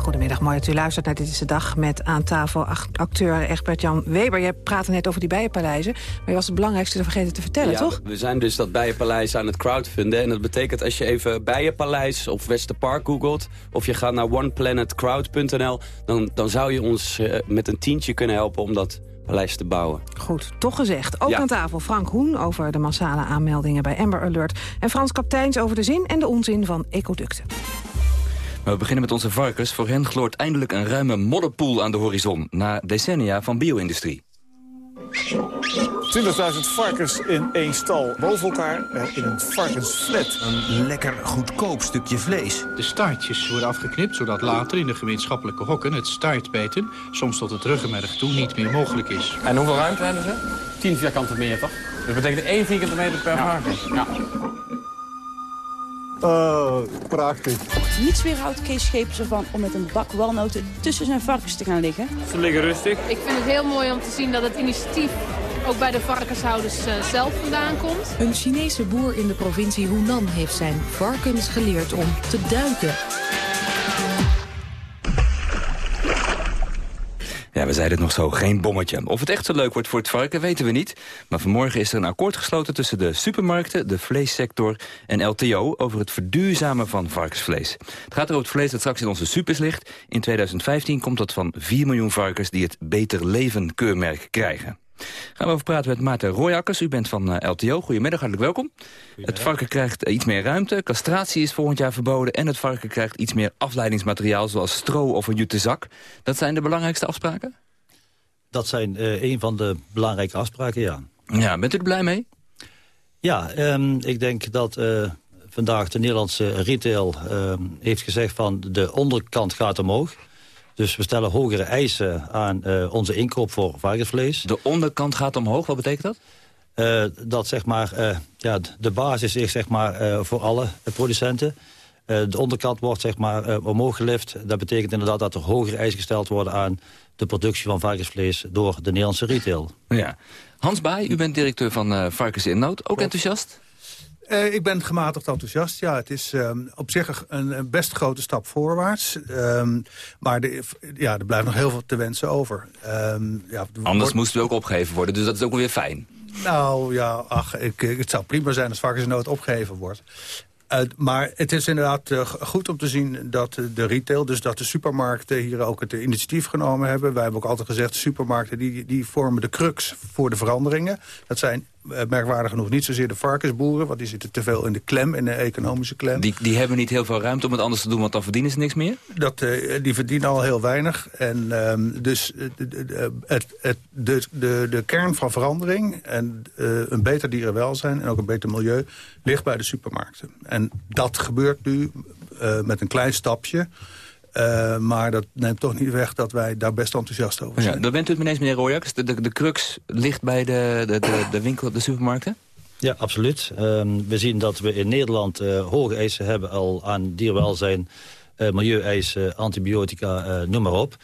Goedemiddag, mooi dat u luistert naar Dit is de Dag... met aan tafel acteur Egbert-Jan Weber. Je praatte net over die bijenpaleizen, maar je was het belangrijkste vergeten te vertellen, ja, toch? We zijn dus dat bijenpaleis aan het crowdfunden. En dat betekent als je even bijenpaleis of Westerpark googelt... of je gaat naar oneplanetcrowd.nl... Dan, dan zou je ons uh, met een tientje kunnen helpen om dat paleis te bouwen. Goed, toch gezegd. Ook Ja. aan tafel Frank Hoen over de massale aanmeldingen bij Amber Alert... en Frans Kapteins over de zin en de onzin van ecoducten. Maar we beginnen met onze varkens. Voor hen gloort eindelijk een ruime modderpoel aan de horizon... na decennia van bio-industrie. 20.000 varkens in één stal boven elkaar eh, in een varkensflat. Een lekker goedkoop stukje vlees. De staartjes worden afgeknipt, zodat later in de gemeenschappelijke hokken... het staartbijten, soms tot het ruggenmerg toe, niet meer mogelijk is. En hoeveel ruimte hebben ze? 10 vierkante meter. Dat betekent 1 vierkante meter per varken. Ja. Oh, prachtig. Niets weerhoudt Kees Schepers ervan om met een bak walnoten tussen zijn varkens te gaan liggen. Ze liggen rustig. Ik vind het heel mooi om te zien dat het initiatief ook bij de varkenshouders eh, zelf vandaan komt. Een Chinese boer in de provincie Hunan heeft zijn varkens geleerd om te duiken. Ja, we zeiden het nog zo, geen bommetje. Of het echt zo leuk wordt voor het varken, weten we niet. Maar vanmorgen is er een akkoord gesloten tussen de supermarkten, de vleessector en LTO over het verduurzamen van varkensvlees. Het gaat er over het vlees dat straks in onze supers ligt. In 2015 komt dat van 4 miljoen varkens die het Beter Leven keurmerk krijgen. Gaan we over praten met Maarten Royakkers. U bent van eh, LTO. Goedemiddag, hartelijk welkom. Het varken krijgt iets meer ruimte. Castratie is volgend jaar verboden. En het varken krijgt iets meer afleidingsmateriaal... zoals stro of een jute zak. Dat zijn de belangrijkste afspraken? Dat zijn eh, een van de belangrijke afspraken, ja. Ja, bent u er blij mee? Ja, ehm, ik denk dat eh, vandaag de Nederlandse retail ehm, heeft gezegd van de onderkant gaat omhoog. Dus we stellen hogere eisen aan eh, onze inkoop voor varkensvlees. De onderkant gaat omhoog, wat betekent dat? Eh, dat zeg maar, eh, ja, de basis is zeg maar, voor alle producenten. De onderkant wordt zeg maar, omhoog gelift. Dat betekent inderdaad dat er hogere eisen gesteld worden aan de productie van varkensvlees door de Nederlandse retail. Ja. Hans Baai, u bent directeur van Varkens in Nood. Ook enthousiast? Eh, ik ben gematigd enthousiast. Ja, het is ehm, op zich een, een best grote stap voorwaarts. Ehm, maar de, ja, er blijft nog heel veel te wensen over. Ehm, ja, er Anders wordt- moest ook opgegeven worden, dus dat is ook wel weer fijn. Nou ja, ach, ik, het zou prima zijn als varkensnood opgegeven wordt. Eh, maar het is inderdaad eh, goed om te zien dat de retail, dus dat de supermarkten hier ook het initiatief genomen hebben. Wij hebben ook altijd gezegd, supermarkten die, die vormen de crux voor de veranderingen. Dat zijn merkwaardig genoeg niet zozeer de varkensboeren, want die zitten te veel in de klem, in de economische klem. Die, die hebben niet heel veel ruimte om het anders te doen, want dan verdienen ze niks meer? Dat, eh, die verdienen al heel weinig. En ehm, dus eh, het, het, de, de, de kern van verandering en eh, een beter dierenwelzijn en ook een beter milieu ligt bij de supermarkten. En dat gebeurt nu eh, met een klein stapje. Eh, maar dat neemt toch niet weg dat wij daar best enthousiast over zijn. Ja, dan bent u het meneer meneer Royakkers. De, de, de crux ligt bij de, de, de, de winkel, de supermarkten? Ja, absoluut. Ehm, we zien dat we in Nederland eh, hoge eisen hebben al aan dierwelzijn, eh milieueisen, antibiotica, eh, noem maar op.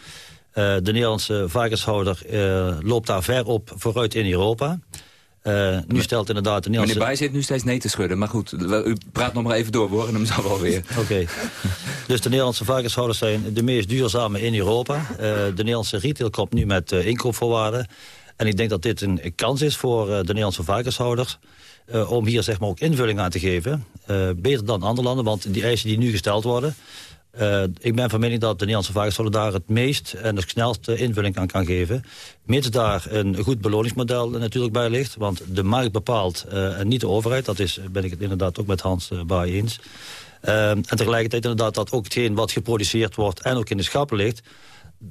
Eh, de Nederlandse varkenshouder eh, loopt daar ver op vooruit in Europa. Eh, nu stelt inderdaad de Meneer Nederlandse... Bij zit nu steeds nee te schudden. Maar goed, u praat nog maar even door, we horen hem zo wel weer. Oké. Dus de Nederlandse varkenshouders zijn de meest duurzame in Europa. Eh, de Nederlandse retail komt nu met eh, inkoopvoorwaarden. En ik denk dat dit een kans is voor de Nederlandse varkenshouders... om hier zeg maar ook invulling aan te geven. Beter dan andere landen, want die eisen die nu gesteld worden... eh, ik ben van mening dat de Nederlandse varkenshouder daar het meest en het snelste invulling aan kan geven. Mits daar een goed beloningsmodel natuurlijk bij ligt. Want de markt bepaalt eh, en niet de overheid. Dat is, ben ik het inderdaad ook met Hans uh, Baai eens. En tegelijkertijd inderdaad dat ook hetgeen wat geproduceerd wordt en ook in de schappen ligt...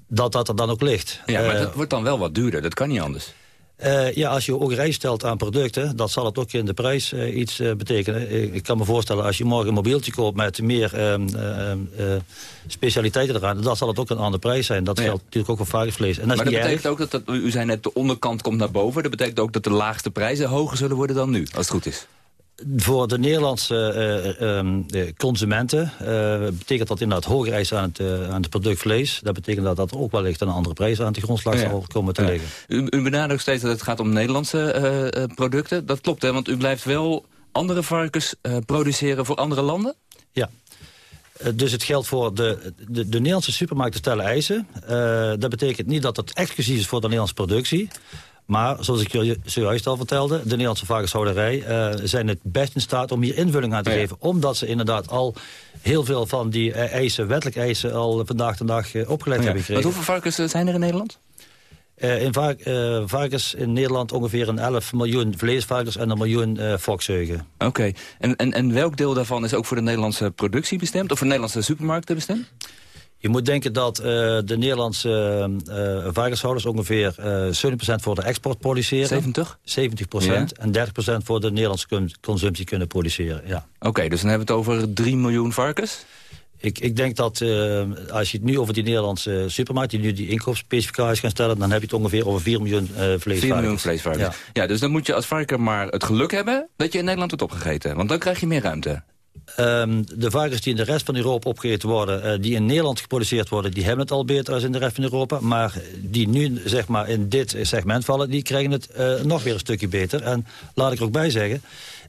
dat dat er dan ook ligt. Ja, maar Eh, dat wordt dan wel wat duurder. Dat kan niet anders. Eh, ja, als je ook rij stelt aan producten, dan zal het ook in de prijs eh, iets eh, betekenen. Ik, kan me voorstellen, als je morgen een mobieltje koopt met meer ehm, ehm, eh, specialiteiten eraan, dan zal het ook een andere prijs zijn. Dat Ja. geldt natuurlijk ook voor varkensvlees. En dat maar dat erg. betekent ook dat, dat, u zei net, de onderkant komt naar boven. Dat betekent ook dat de laagste prijzen hoger zullen worden dan nu, als het goed is. Voor de Nederlandse eh, ehm, de consumenten eh, betekent dat inderdaad hoger eisen aan het, eh, aan het product vlees. Dat betekent dat dat ook wellicht een andere prijs aan de grondslag Ja. zal komen te Ja. liggen. U, u benadrukt steeds dat het gaat om Nederlandse eh, eh, producten. Dat klopt, hè? Want u blijft wel andere varkens eh, produceren voor andere landen? Ja. Eh, Dus het geldt voor de, de, de Nederlandse supermarkten stellen eisen. Eh, dat betekent niet dat het exclusief is voor de Nederlandse productie. Maar, zoals ik jullie zojuist al vertelde... de Nederlandse varkenshouderij eh, zijn het best in staat om hier invulling aan te geven. Omdat ze inderdaad al heel veel van die eh, eisen, wettelijke eisen... al vandaag de dag eh, opgelegd Ja. hebben gekregen. hoeveel varkens zijn er in Nederland? In vark- varkens in Nederland ongeveer een 11 miljoen vleesvarkens... en een miljoen fokszeugen. Oké. En, en, en welk deel daarvan is ook voor de Nederlandse productie bestemd? Of voor de Nederlandse supermarkten bestemd? Je moet denken dat eh, de Nederlandse eh varkenshouders ongeveer eh 70% voor de export produceren. 70? 70% en 30% voor de Nederlandse con- consumptie kunnen produceren. Ja. Oké, dus dan hebben we het over 3 miljoen varkens? Ik, ik denk dat eh, als je het nu over die Nederlandse supermarkt... die nu die inkoopspecificaties gaan stellen... dan heb je het ongeveer over 4 miljoen eh vleesvarkens. 4 miljoen vleesvarkens. Ja. dus dan moet je als varken maar het geluk hebben dat je in Nederland wordt opgegeten. Want dan krijg je meer ruimte. Ehm, de varkens die in de rest van Europa opgegeten worden... eh, die in Nederland geproduceerd worden... die hebben het al beter als in de rest van Europa. Maar die nu zeg maar, in dit segment vallen... die krijgen het eh, nog weer een stukje beter. En laat ik er ook bij zeggen...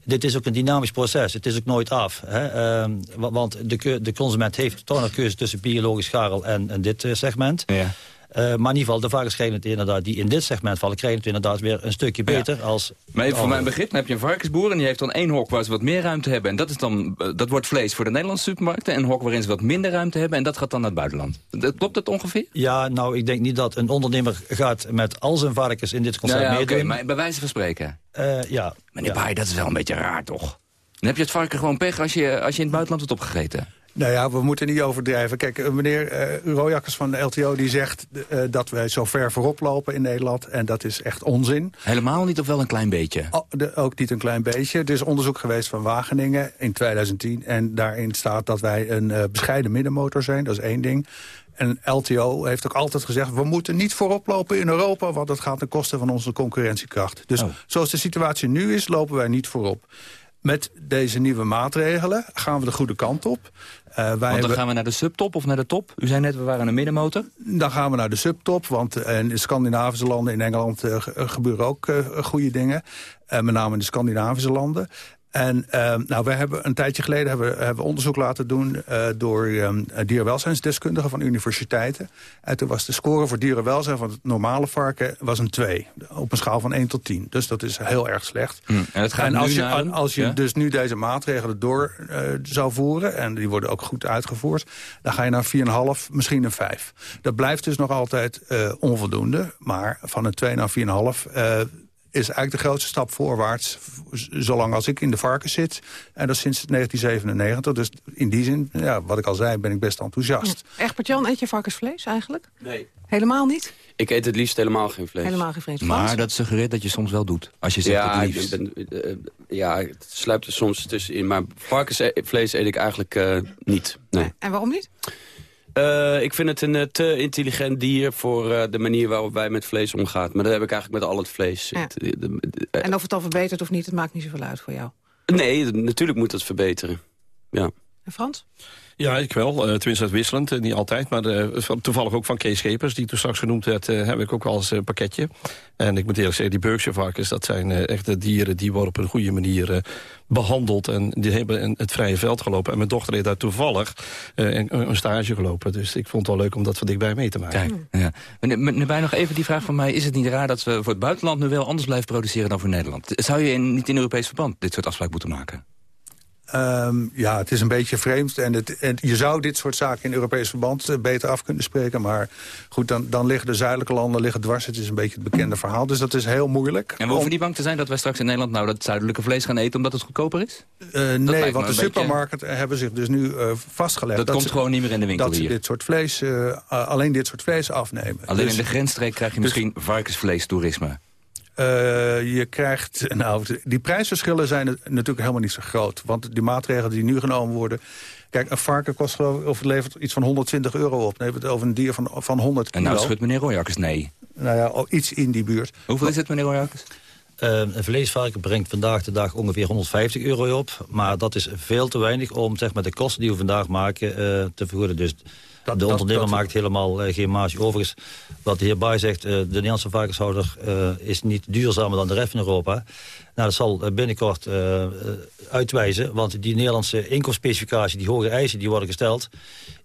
dit is ook een dynamisch proces. Het is ook nooit af. Hè? Ehm, wa- want de, de consument heeft toch een keuze tussen biologisch scharrel en, en dit eh, segment. Ja. Eh, maar in ieder geval, de varkens krijgen het inderdaad, die in dit segment vallen... krijgen het inderdaad weer een stukje beter als... Maar even voor mijn begrip, dan heb je een varkensboer... en die heeft dan één hok waar ze wat meer ruimte hebben. En dat, is dan, eh, dat wordt vlees voor de Nederlandse supermarkten. En een hok waarin ze wat minder ruimte hebben. En dat gaat dan naar het buitenland. Dat, klopt dat ongeveer? Ja, nou, ik denk niet dat een ondernemer gaat met al zijn varkens in dit concept Nou ja, oké, meedoen. maar bij wijze van spreken. Eh, ja. Meneer ja. Baai, dat is wel een beetje raar, toch? Dan heb je het varken gewoon pech als je, als je in het buitenland wordt opgegeten. Nou ja, we moeten niet overdrijven. Kijk, eh, meneer Rojakkers van de LTO die zegt eh, dat wij zo ver voorop lopen in Nederland. En dat is echt onzin. Helemaal niet of wel een klein beetje? Oh, de- ook niet een klein beetje. Er is onderzoek geweest van Wageningen in 2010. En daarin staat dat wij een bescheiden middenmotor zijn. Dat is één ding. En LTO heeft ook altijd gezegd... we moeten niet voorop lopen in Europa... want dat gaat ten koste van onze concurrentiekracht. Dus Oh. zoals de situatie nu is, lopen wij niet voorop. Met deze nieuwe maatregelen gaan we de goede kant op. Eh, wij Want dan hebben- gaan we naar de subtop of naar de top. U zei net, we waren een middenmotor. dan gaan we naar de subtop, want in de Scandinavische landen, in Engeland eh, ge- gebeuren ook eh, goede dingen. Met name in de Scandinavische landen. En eh, nou, we hebben een tijdje geleden hebben, we- hebben onderzoek laten doen eh, door eh, dierenwelzijnsdeskundigen van universiteiten. En toen was de score voor dierenwelzijn van het normale varken was een 2. Op een schaal van 1 tot 10. Dus dat is heel erg slecht. Hm, En, het gaat En als je, een- als je ja? dus nu deze maatregelen door eh, zou voeren... en die worden ook goed uitgevoerd... dan ga je naar 4,5, misschien een 5. Dat blijft dus nog altijd eh, onvoldoende. Maar van een 2 naar 4,5... eh is eigenlijk de grootste stap voorwaarts... zolang als ik in de varkens zit. En dat is sinds 1997. Dus in die zin, ja, wat ik al zei, ben ik best enthousiast. Egbert Jan, eet je varkensvlees eigenlijk? Nee. Helemaal niet? Ik eet het liefst helemaal geen vlees. Helemaal geen vlees. Maar dat suggereert dat je soms wel doet. Als je zegt ja, het ik liefst. ben, ben- eh, ja, het sluipt er soms tussenin. Maar varkensvlees eet ik eigenlijk eh, niet. Nee. En waarom niet? Eh, ik vind het een eh, te intelligent dier voor eh, de manier waarop wij met vlees omgaan. Maar dat heb ik eigenlijk met al het vlees. Ja. Het, de- de- En of het al verbetert of niet, het maakt niet zoveel uit voor jou. nee, natuurlijk moet dat verbeteren. Ja. En Frans? Ja, ik wel. Uh, tenminste uitwisselend. Uh, niet altijd. Maar van, toevallig ook van Kees Schepers, die toen straks genoemd werd... Heb ik ook eens een pakketje. En ik moet eerlijk zeggen, die Berkshire varkens... dat zijn echt de dieren die worden op een goede manier behandeld. En die hebben in het vrije veld gelopen. En mijn dochter heeft daar toevallig een, een, stage gelopen. Dus ik vond het wel leuk om dat van dichtbij mee te maken. Kijk, ja. Meneer, Bij, nog even die vraag van mij. Is het niet raar dat we voor het buitenland nu wel anders blijven produceren dan voor Nederland? Zou je niet in Europees verband dit soort afspraken moeten maken? Um, ja, het is een beetje vreemd. En, het, en, je zou dit soort zaken in Europees verband uh, beter af kunnen spreken. Maar goed, dan, dan liggen de zuidelijke landen liggen dwars. Het is een beetje het bekende verhaal. Dus dat is heel moeilijk. En we hoeven niet bang te zijn dat wij straks in Nederland... nou dat zuidelijke vlees gaan eten omdat het goedkoper is? Uh, nee, want de supermarkten beetje... hebben zich dus nu uh, vastgelegd. Dat, dat komt ze, gewoon niet meer in de winkel dat hier? Dat ze dit soort vlees, uh, alleen dit soort vlees afnemen. Alleen dus, in de grensstreek krijg je misschien dus, varkensvlees-toerisme? Eh, je krijgt, nou, die prijsverschillen zijn natuurlijk helemaal niet zo groot. Want die maatregelen die nu genomen worden... Kijk, een varken kost geloof ik, of het levert iets van 120 euro op. Dan hebben we het over een dier van, van 100 kilo. En nou schudt meneer Royakkers nee. Nou ja, oh, iets in die buurt. Hoeveel is het, meneer Royakkers? Uh, een vleesvarken brengt vandaag de dag ongeveer 150 euro op. Maar dat is veel te weinig om zeg maar, de kosten die we vandaag maken uh, te vergoeden. Dus de ondernemer maakt helemaal uh, geen marge. Overigens, wat de heer Baai zegt, de Nederlandse varkenshouder is niet duurzamer dan de rest van Europa. Nou, dat zal binnenkort uitwijzen, want die Nederlandse inkomstspecificatie, die hoge eisen die worden gesteld,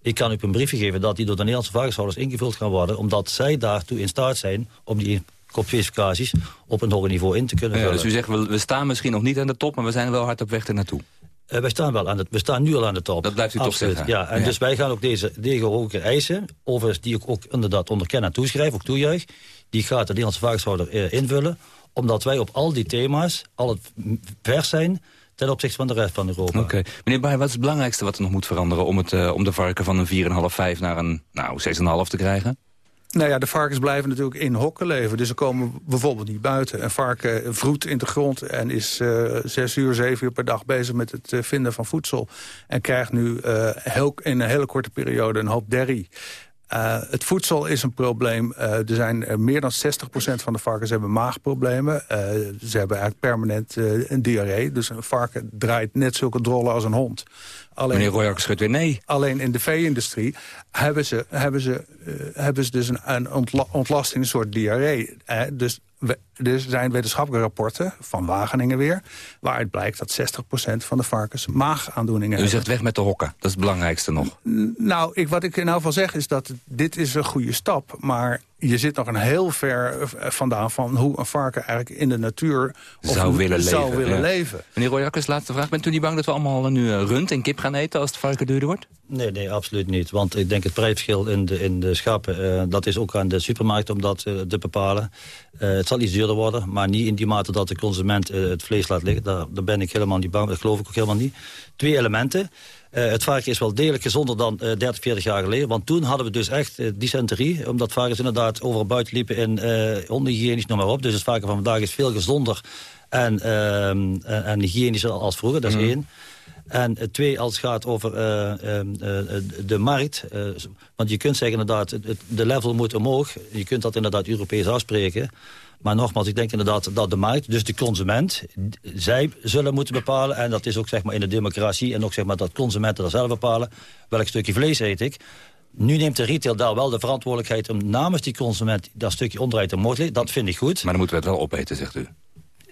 ik kan u een briefje geven dat die door de Nederlandse varkenshouders ingevuld gaan worden, omdat zij daartoe in staat zijn om die kopspecificaties op een hoger niveau in te kunnen vullen. Ja, dus u zegt, we, we staan misschien nog niet aan de top, maar we zijn wel hard op weg ernaartoe. Uh, wij staan wel aan het, we staan nu al aan de top. Dat blijft u toch zeggen? Ja, en dus wij gaan ook deze, deze eisen, overigens die ik ook inderdaad onderkennen en toeschrijf, ook toejuich, die gaat de Nederlandse varkenshouder uh, invullen, omdat wij op al die thema's al het vers zijn ten opzichte van de rest van Europa. Oké. Meneer Bayer, wat is het belangrijkste wat er nog moet veranderen... om, het, uh, om de varken van een 4,5, 5 naar een nou, 6,5 te krijgen? Nou ja, de varkens blijven natuurlijk in hokken leven. Dus ze komen bijvoorbeeld niet buiten. Een varken vroet in de grond en is uh, zes uur, zeven uur per dag bezig met het uh, vinden van voedsel. En krijgt nu uh, in een hele korte periode een hoop derrie. Het voedsel is een probleem. Er zijn meer dan 60% van de varkens hebben maagproblemen. ze hebben eigenlijk permanent een diarree. Dus een varken draait net zulke drollen als een hond. Alleen, Meneer Royak schudt weer nee. Alleen in de vee-industrie hebben ze, hebben, ze, hebben ze dus een, een ontla ontlasting, een soort diarree. dus er zijn wetenschappelijke rapporten, van Wageningen weer... waaruit blijkt dat 60% van de varkens maagaandoeningen U zegt weg met de hokken, dat is het belangrijkste nog. Nou, ik, wat ik in ieder geval zeg is dat dit is een goede stap... maar je zit nog een heel ver eh, vandaan van hoe een varken eigenlijk in de natuur... zou willen, zou leven, willen ja. leven. Meneer Royakkers, laatste vraag. Bent u niet bang dat we allemaal nu eh, rund en kip gaan eten als het varken duurder wordt? Nee, nee, absoluut niet. Want ik denk het prijsverschil in de, in de schappen... Uh, dat is ook aan de supermarkt om dat uh, te bepalen. Uh, het zal iets duurder worden, maar niet in die mate dat de consument het vlees laat liggen. Daar, daar ben ik helemaal niet bang, dat geloof ik ook helemaal niet. Twee elementen. Uh, het varken is wel degelijk gezonder dan uh, 30, 40 jaar geleden. Want toen hadden we dus echt uh, dysenterie. Omdat varkens inderdaad overal buiten liepen in uh, onhygiënisch, noem maar op. Dus het varken van vandaag is veel gezonder en, en, en hygiënischer als vroeger. Dat is mm. één. En twee, als het gaat over de markt. want je kunt zeggen inderdaad, de level moet omhoog. Je kunt dat inderdaad Europees afspreken. Maar nogmaals, ik denk inderdaad dat de markt, dus de consument... zij zullen moeten bepalen, en dat is ook zeg maar in de democratie... en ook zeg maar dat consumenten dat zelf bepalen... welk stukje vlees eet ik. Nu neemt de retail daar wel de verantwoordelijkheid... om namens die consument dat stukje omdraaien te mogelijk. Dat vind ik goed. Maar dan moeten we het wel opeten, zegt u.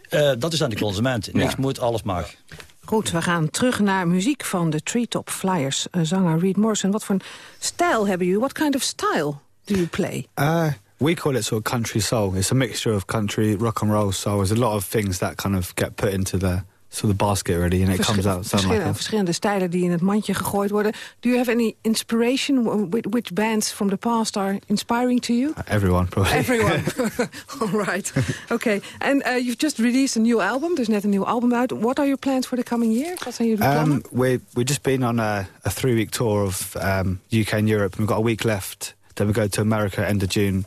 Uh, dat is aan de consument. Niks ja. moet, alles mag. Goed, we gaan terug naar muziek van de Treetop Flyers. Uh, zanger Reed Morrison. Wat voor een stijl hebben jullie? What kind of style do you play? Uh, we call it sort of country soul. It's a mixture of country, rock and roll soul. There's a lot of things that kind of get put into the sort of basket really, and it comes out. Verschillende, like a... verschillende stijlen die in het mandje gegooid worden. Do you have any inspiration? Which bands from the past are inspiring to you? Everyone, probably. Everyone. All right. Okay. And uh, you've just released a new album. There's net een nieuw album uit. What are your plans for the coming year? Wat zijn jullie plannen? Um, we we've just been on a, a three-week tour of um, UK and Europe. And we've got a week left. Then we go to America end of June.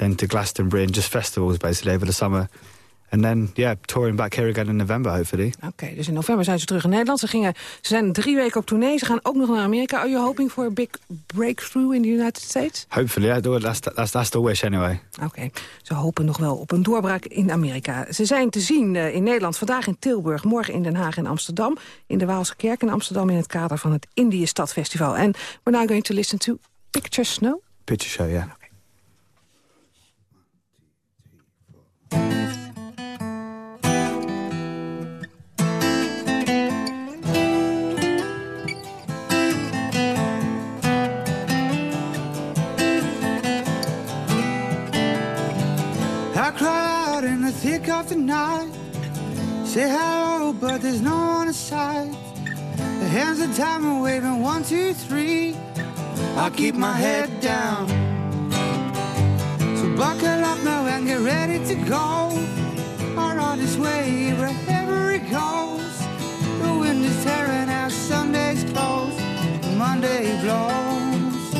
Then to Glastonbury and just festivals basically over the summer. And then, yeah, touring back here again in November, hopefully. Oké, okay, dus in november zijn ze terug in Nederland. Ze, gingen, ze zijn drie weken op tournee. Ze gaan ook nog naar Amerika. Are you hoping for a big breakthrough in the United States? Hopefully, yeah. That's, that's, that's the wish anyway. Oké, okay. ze hopen nog wel op een doorbraak in Amerika. Ze zijn te zien uh, in Nederland, vandaag in Tilburg, morgen in Den Haag en Amsterdam. In de Waalse Kerk in Amsterdam in het kader van het Indië Stadfestival. En we're now going to listen to Picture Snow. Picture Show, yeah. Of the night. Say hello, but there's no one inside. The hands of time are waving one, two, three. I'll keep my head down. Buckle up now and get ready to go. Our on his way wherever it goes. The wind is tearing out Sunday's clothes. Monday blows.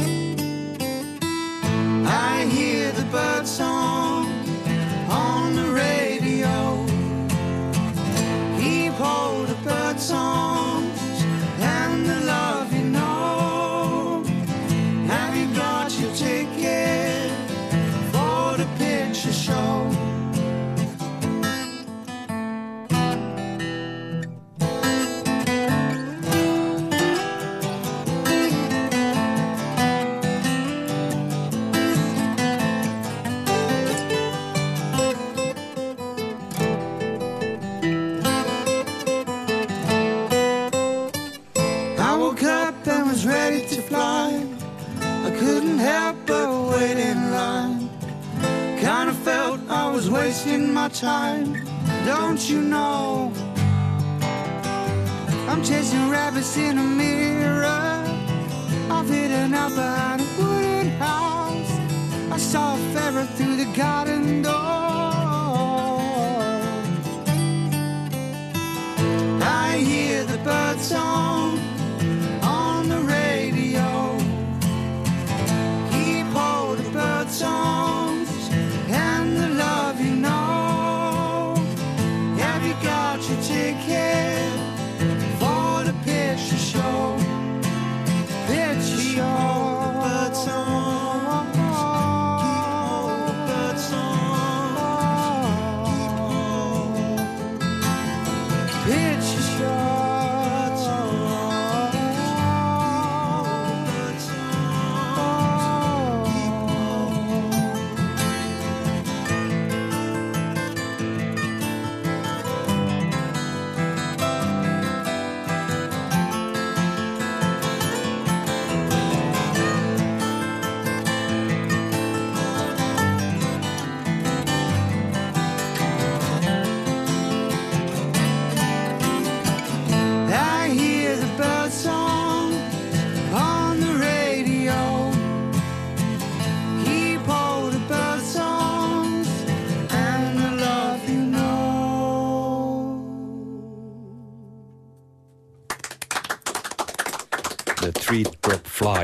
I hear the bird song on the radio. Keep hold of bird song. Up and was ready to fly. I couldn't help but wait in line. Kinda felt I was wasting my time. Don't you know? I'm chasing rabbits in a mirror. I've hidden out behind a wooden house. I saw a ferret through the garden door. I hear the bird song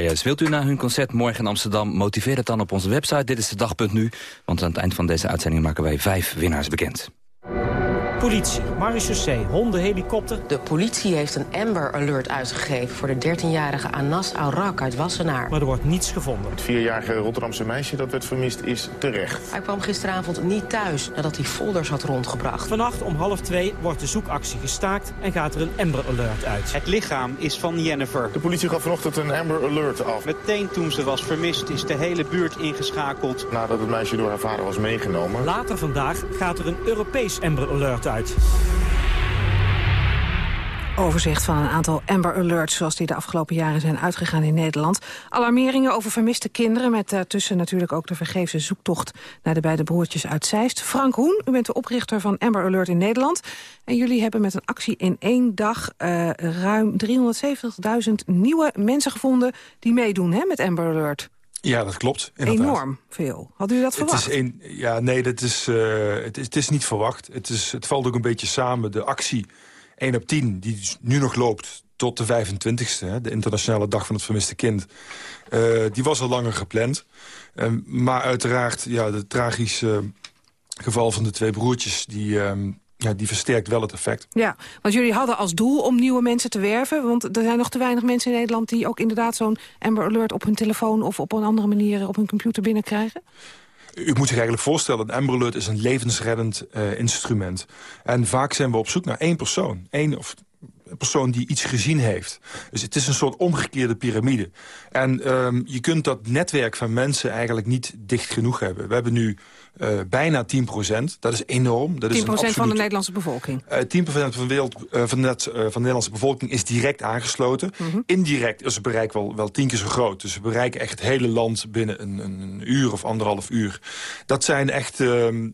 Wilt u naar hun concert morgen in Amsterdam? Motiveer het dan op onze website. Dit is de dag.nu. Want aan het eind van deze uitzending maken wij vijf winnaars bekend. Politie, marechaussee, honden, helikopter. De politie heeft een Amber Alert uitgegeven voor de 13-jarige Anas Aurak uit Wassenaar. Maar er wordt niets gevonden. Het vierjarige Rotterdamse meisje dat werd vermist is terecht. Hij kwam gisteravond niet thuis nadat hij folders had rondgebracht. Vannacht om half twee wordt de zoekactie gestaakt en gaat er een Amber Alert uit. Het lichaam is van Jennifer. De politie gaf vanochtend een Amber Alert af. Meteen toen ze was vermist is de hele buurt ingeschakeld. Nadat het meisje door haar vader was meegenomen. Later vandaag gaat er een Europees Amber Alert uit. Overzicht van een aantal Amber Alerts... zoals die de afgelopen jaren zijn uitgegaan in Nederland. Alarmeringen over vermiste kinderen... met daartussen natuurlijk ook de vergeefse zoektocht... naar de beide broertjes uit Zeist. Frank Hoen, u bent de oprichter van Amber Alert in Nederland. En jullie hebben met een actie in één dag... Uh, ruim 370.000 nieuwe mensen gevonden die meedoen hè, met Amber Alert. Ja, dat klopt. Inderdaad. Enorm veel. Had u dat verwacht? Het is een, ja, nee, dat is, uh, het, is, het is niet verwacht. Het, is, het valt ook een beetje samen. De actie 1 op 10, die nu nog loopt tot de 25e... Hè, de internationale dag van het vermiste kind... Uh, die was al langer gepland. Uh, maar uiteraard, ja, het tragische geval van de twee broertjes... die, ja, die versterkt wel het effect. Ja, want jullie hadden als doel om nieuwe mensen te werven... want er zijn nog te weinig mensen in Nederland... die ook inderdaad zo'n Amber Alert op hun telefoon... of op een andere manier op hun computer binnenkrijgen? U moet zich eigenlijk voorstellen, een Amber Alert is een levensreddend uh, instrument. En vaak zijn we op zoek naar één persoon. Één of een persoon die iets gezien heeft. Dus het is een soort omgekeerde piramide. En um, je kunt dat netwerk van mensen eigenlijk niet dicht genoeg hebben. We hebben nu uh, bijna 10 procent. Dat is enorm. Dat 10 is absoluut, van de Nederlandse bevolking? Uh, 10 procent van, de wereld, uh, van, net, van de Nederlandse bevolking is direct aangesloten. Mm -hmm. Indirect is het bereik wel, wel tien keer zo groot. Dus we bereiken echt het hele land binnen een, een uur of anderhalf uur. Dat zijn echt...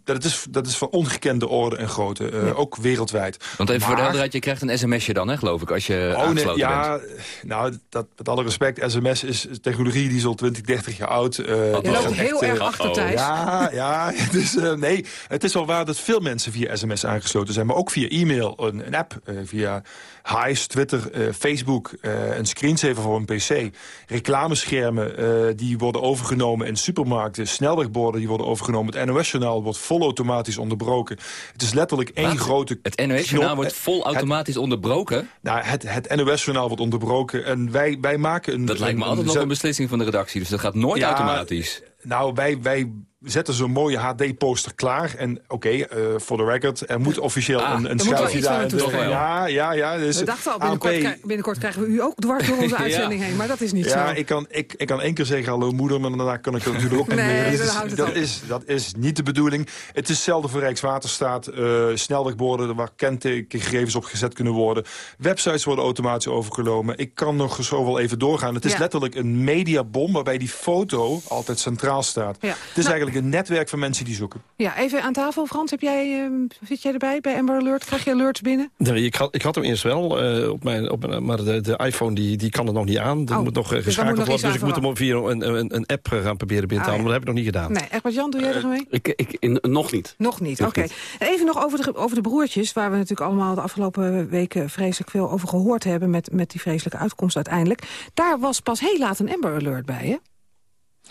dat, is, dat is van ongekende orde en grootte. Ja. Ook wereldwijd. Want even maar, voor de helderheid, je krijgt een sms'je dan, hè, geloof ik, als je oh, nee, ja, bent. Nou, dat, met alle respect, sms is technologie die is al 20, 30 jaar oud. Uh, je loopt heel erg achter, Thijs. Ja, ja, dus uh, nee, het is wel waar dat veel mensen via sms aangesloten zijn. Maar ook via e-mail, een, een app, uh, via Hives, Twitter, Facebook, een screensaver voor een pc. Reclameschermen die worden overgenomen in supermarkten. Snelwegborden die worden overgenomen. Het NOS-journaal wordt volautomatisch onderbroken. Het is letterlijk één grote Het NOS-journaal wordt volautomatisch onderbroken? Nou, het, het NOS-journaal wordt onderbroken. En wij, wij maken een... Dat lijkt me een, altijd nog een beslissing van de redactie. Dus dat gaat nooit ja, automatisch. Nou, wij, wij zetten ze een mooie HD-poster klaar. En oké, voor de record, er moet officieel Ah, een, een moet wel schuifje iets van daar. gaan. Ja, ja, ja. Dus We dachten al, binnenkort, binnenkort krijgen we u ook dwars door onze Ja. uitzending heen. Maar dat is niet ja, zo. ik kan, ik, ik kan één keer zeggen hallo moeder, maar daarna kan ik er natuurlijk ook niet meer. Dus houdt het dat, is, dat is niet de bedoeling. Het is hetzelfde voor Rijkswaterstaat. eh snelwegborden waar kentekengegevens op gezet kunnen worden. Websites worden automatisch overgenomen. Ik kan nog zo wel even doorgaan. Het is Ja. letterlijk een mediabom waarbij die foto altijd centraal staat. Ja. Het is Nou- eigenlijk een netwerk van mensen die zoeken. Ja, even aan tafel. Frans, heb jij, ehm, zit jij erbij bij Amber Alert? Krijg je alerts binnen? Nee, ik, had, ik had hem eerst wel, eh, op mijn, op mijn, maar de, de iPhone die, die kan er nog niet aan. Dat Oh, moet nog eh, dus geschakeld moet nog worden. Dus ik moet hem op via een, een, een app eh, gaan proberen binnen te Ah, halen. Maar dat heb ik nog niet gedaan. Nee, Egbert Jan, doe jij er mee? Ik, ik, in, nog niet. Nog niet, oké. Even nog over de, over de broertjes, waar we natuurlijk allemaal de afgelopen weken vreselijk veel over gehoord hebben met, met die vreselijke uitkomst uiteindelijk. Daar was pas heel laat een Amber Alert bij, hè?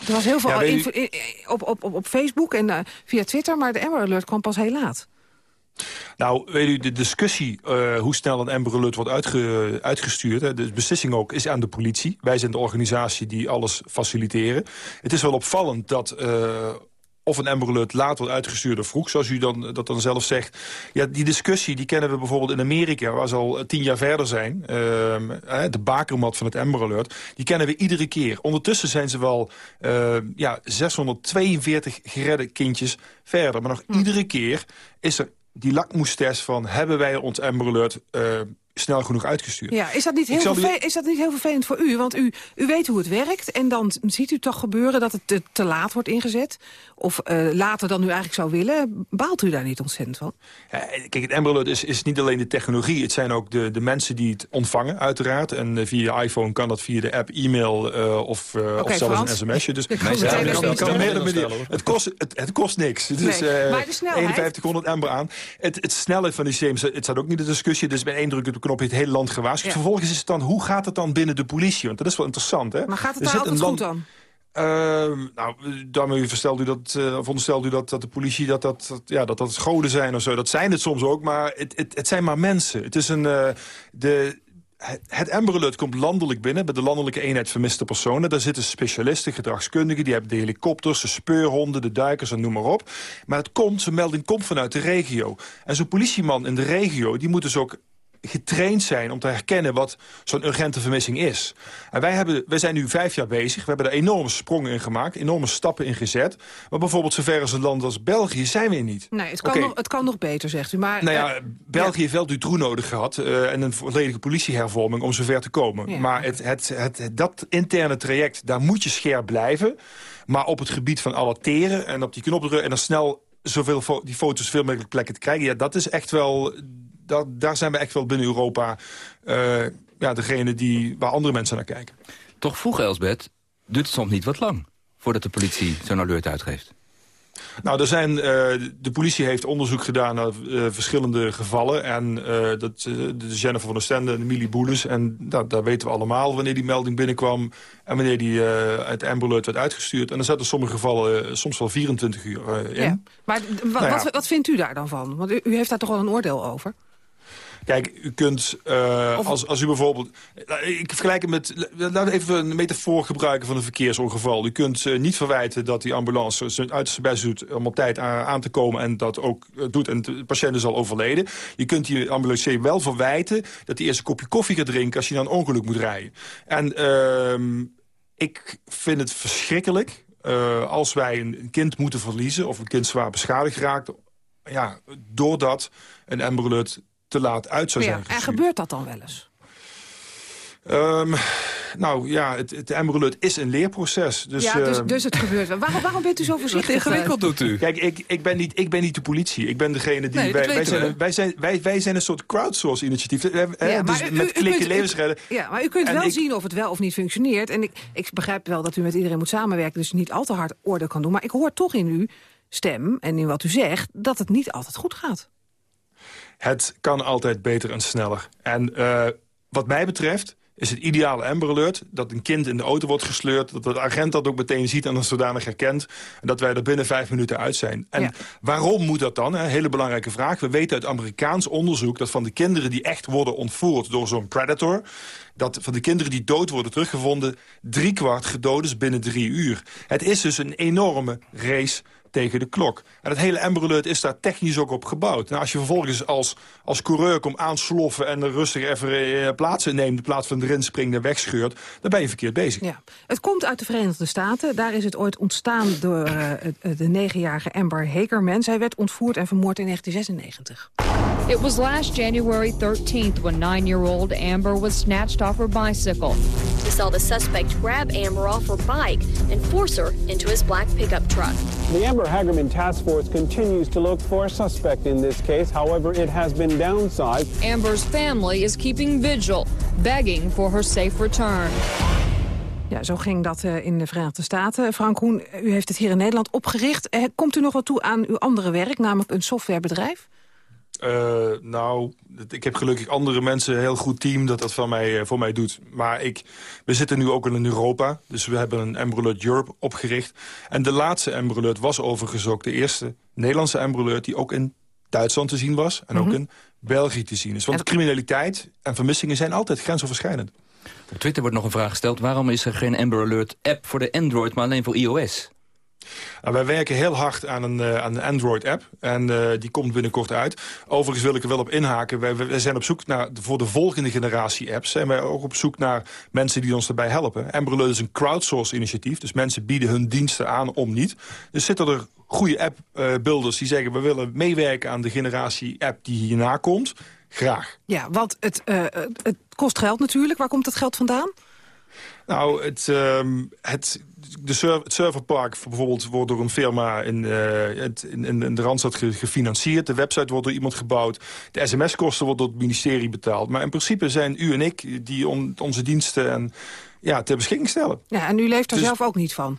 Er was heel veel Ja, u- op, op, op, op Facebook en eh, via Twitter, maar de Amber Alert kwam pas heel laat. Nou, weet u, de discussie eh, hoe snel een Amber Alert wordt uitge- uitgestuurd... Hè, de beslissing ook, is aan de politie. Wij zijn de organisatie die alles faciliteren. Het is wel opvallend dat... eh, of een Amber laat wordt uitgestuurd of vroeg, zoals u dan, dat dan zelf zegt. Ja, die discussie die kennen we bijvoorbeeld in Amerika, waar ze al eh, tien jaar verder zijn. Ehm, hè, de bakermat van het Amber Alert, die kennen we iedere keer. Ondertussen zijn ze wel eh, ja, 642 geredde kindjes verder. Maar nog iedere keer is er die lakmoestest van... hebben wij ons Amber Alert eh, snel genoeg uitgestuurd? Ja, is dat, niet heel Ik zal u- verve- is dat niet heel vervelend voor u? Want u, u weet hoe het werkt en dan ziet u toch gebeuren dat het te, te laat wordt ingezet. Of eh, later dan u eigenlijk zou willen. Baalt u daar niet ontzettend van? Ja, kijk, het Amber Alert is, is niet alleen de technologie. Het zijn ook de, de mensen die het ontvangen, uiteraard. En eh, via je iPhone kan dat via de app, e-mail eh, of, of zelfs Frans. een sms'je. Dus het, kost, het, het kost niks. Het is Nee, eh, maar de snelheid? 5100 Amber aan. Het, het snelheid van die systems, het staat ook niet in de discussie. Dus bij één druk op de knop heeft het hele land gewaarschuwd. Ja. Vervolgens is het dan, hoe gaat het dan binnen de politie? Want dat is wel interessant, hè? Maar gaat het Er daar altijd een goed land- dan? Ehm, nou, daarmee verstelt u dat, eh, of onderstelt u dat, dat de politie dat dat, dat, ja, dat dat goden zijn of zo. Dat zijn het soms ook, maar het, het, het zijn maar mensen. Het is een, eh, de, het, het Amber Alert komt landelijk binnen... bij de landelijke eenheid vermiste personen. Daar zitten specialisten, gedragskundigen... die hebben de helikopters, de speurhonden, de duikers en noem maar op. Maar het komt, zo'n melding komt vanuit de regio. En zo'n politieman in de regio... die moet dus ook getraind zijn om te herkennen wat zo'n urgente vermissing is. En wij, hebben, wij zijn nu vijf jaar bezig. We hebben er enorme sprongen in gemaakt, enorme stappen in gezet. Maar bijvoorbeeld zover als een land als België zijn we niet. Nee, het kan, nog, het kan nog beter, zegt u. Maar, Nou ja, eh, België heeft wel Dutroux nodig gehad... eh, en een volledige politiehervorming om zover te komen. Ja. Maar het, het, het, het- dat interne traject, daar moet je scherp blijven. Maar op het gebied van alerteren en op die knop drukken... en dan snel zoveel die foto's zoveel mogelijk plekken te krijgen... ja, dat is echt wel... Dat, daar zijn we echt wel binnen Europa... eh, ja, degene die, waar andere mensen naar kijken. Toch vroeg, Elsbeth, duurt het soms niet wat lang... voordat de politie zo'n alert uitgeeft? Nou, er zijn, eh, de politie heeft onderzoek gedaan naar eh, verschillende gevallen. En eh, dat, de Jennifer van der Stende en Emilie Boelens. En dat, daar weten we allemaal wanneer die melding binnenkwam... en wanneer die eh, uit Amber Alert werd uitgestuurd. En er zaten sommige gevallen soms wel 24 uur eh, in. ja. maar Nou ja. wat, wat vindt u daar dan van? Want u, u heeft daar toch wel een oordeel over? Kijk, u kunt, eh, Of- als, als u bijvoorbeeld... Nou, Ik vergelijk het met... Laten we even een metafoor gebruiken van een verkeersongeval. U kunt eh, niet verwijten dat die ambulance zijn uiterste best doet... om op tijd aan, aan te komen en dat ook eh, doet en de patiënt is al overleden. Je kunt die ambulancier wel verwijten dat hij eerst een kopje koffie gaat drinken... als naar een ongeluk moet rijden. En ehm, ik vind het verschrikkelijk als wij een een kind moeten verliezen... of een kind zwaar beschadigd raakt... Ja, doordat een Amber Alert te laat uit zou zijn Ja, en gebeurt dat dan wel eens? Ehm, nou ja, het, het is een leerproces. Dus, ja, dus, ehm, dus het gebeurt wel. Waarom, waarom bent u zo voorzichtig? ingewikkeld doet u. Kijk, ik, ik, ben niet, ik ben niet de politie. Ik ben degene die... Nee, wij, zijn, een- wij, zijn, wij, wij zijn een soort crowdsource-initiatief. Eh, eh, Ja, maar dus u- met u- klikken kunt- levens redden. Ja, maar u kunt En wel ik- zien of het wel of niet functioneert. En ik, ik begrijp wel dat u met iedereen moet samenwerken... dus niet al te hard oordeel kan doen. Maar ik hoor toch in uw stem en in wat u zegt... dat het niet altijd goed gaat. Het kan altijd beter en sneller. En eh, wat mij betreft is het ideale Amber Alert... dat een kind in de auto wordt gesleurd... dat de agent dat ook meteen ziet en als zodanig herkent... en dat wij er binnen vijf minuten uit zijn. En Ja. waarom moet dat dan? Een hele belangrijke vraag. We weten uit Amerikaans onderzoek... dat van de kinderen die echt worden ontvoerd door zo'n predator... dat van de kinderen die dood worden teruggevonden... driekwart gedood is binnen drie uur. Het is dus een enorme race tegen de klok. En het hele Amber is daar technisch ook op gebouwd. Nou, als je vervolgens als, als coureur komt aansloffen... en er rustig even eh, plaatsen neemt... in plaats van erin springt en wegscheurt... dan ben je verkeerd bezig. Ja. Het komt uit de Verenigde Staten. Daar is het ooit ontstaan door uh, de negenjarige Amber Hagerman. Zij werd ontvoerd en vermoord in 1996. It was last January 13th when nine-year-old Amber was snatched off her bicycle. We saw the suspect grab Amber off her bike and force her into his black pickup truck. The Amber Hagerman Task Force continues to look for a suspect in this case. However, it has been downsized. Amber's family is keeping vigil, begging for her safe return. Ja, zo ging dat uh, in de Verenigde Staten. Frank Hoen, u heeft het hier in Nederland opgericht. Uh, komt u nog wat toe aan uw andere werk, namelijk een softwarebedrijf? Uh, nou, ik heb gelukkig andere mensen, een heel goed team dat dat van mij, uh, voor mij doet. Maar ik, we zitten nu ook in Europa, dus we hebben een Amber Alert Europe opgericht. En de laatste Amber Alert was overigens ook de eerste Nederlandse Amber Alert... die ook in Duitsland te zien was en mm -hmm. ook in België te zien is. Want criminaliteit en vermissingen zijn altijd grensoverschrijdend. Op Twitter wordt nog een vraag gesteld... waarom is er geen Amber Alert app voor de Android, maar alleen voor iOS? Wij werken heel hard aan een, aan een Android-app. En uh, die komt binnenkort uit. Overigens wil ik er wel op inhaken. Wij, zijn op zoek naar, voor de volgende generatie apps. Zijn wij ook op zoek naar mensen die ons daarbij helpen. Amber Alert is een crowdsource initiatief. Dus mensen bieden hun diensten aan om niet. Dus zitten er goede app-builders uh, die zeggen... we willen meewerken aan de generatie-app die hierna komt. Graag. Ja, want het, het kost geld natuurlijk. Waar komt het geld vandaan? Nou, het, um, het, de het serverpark bijvoorbeeld wordt door een firma in, uh, het, in, in de Randstad gefinancierd. De website wordt door iemand gebouwd. De sms-kosten worden door het ministerie betaald. Maar in principe zijn u en ik die on, onze diensten en, ja, ter beschikking stellen. Ja, en u leeft er dus, zelf ook niet van?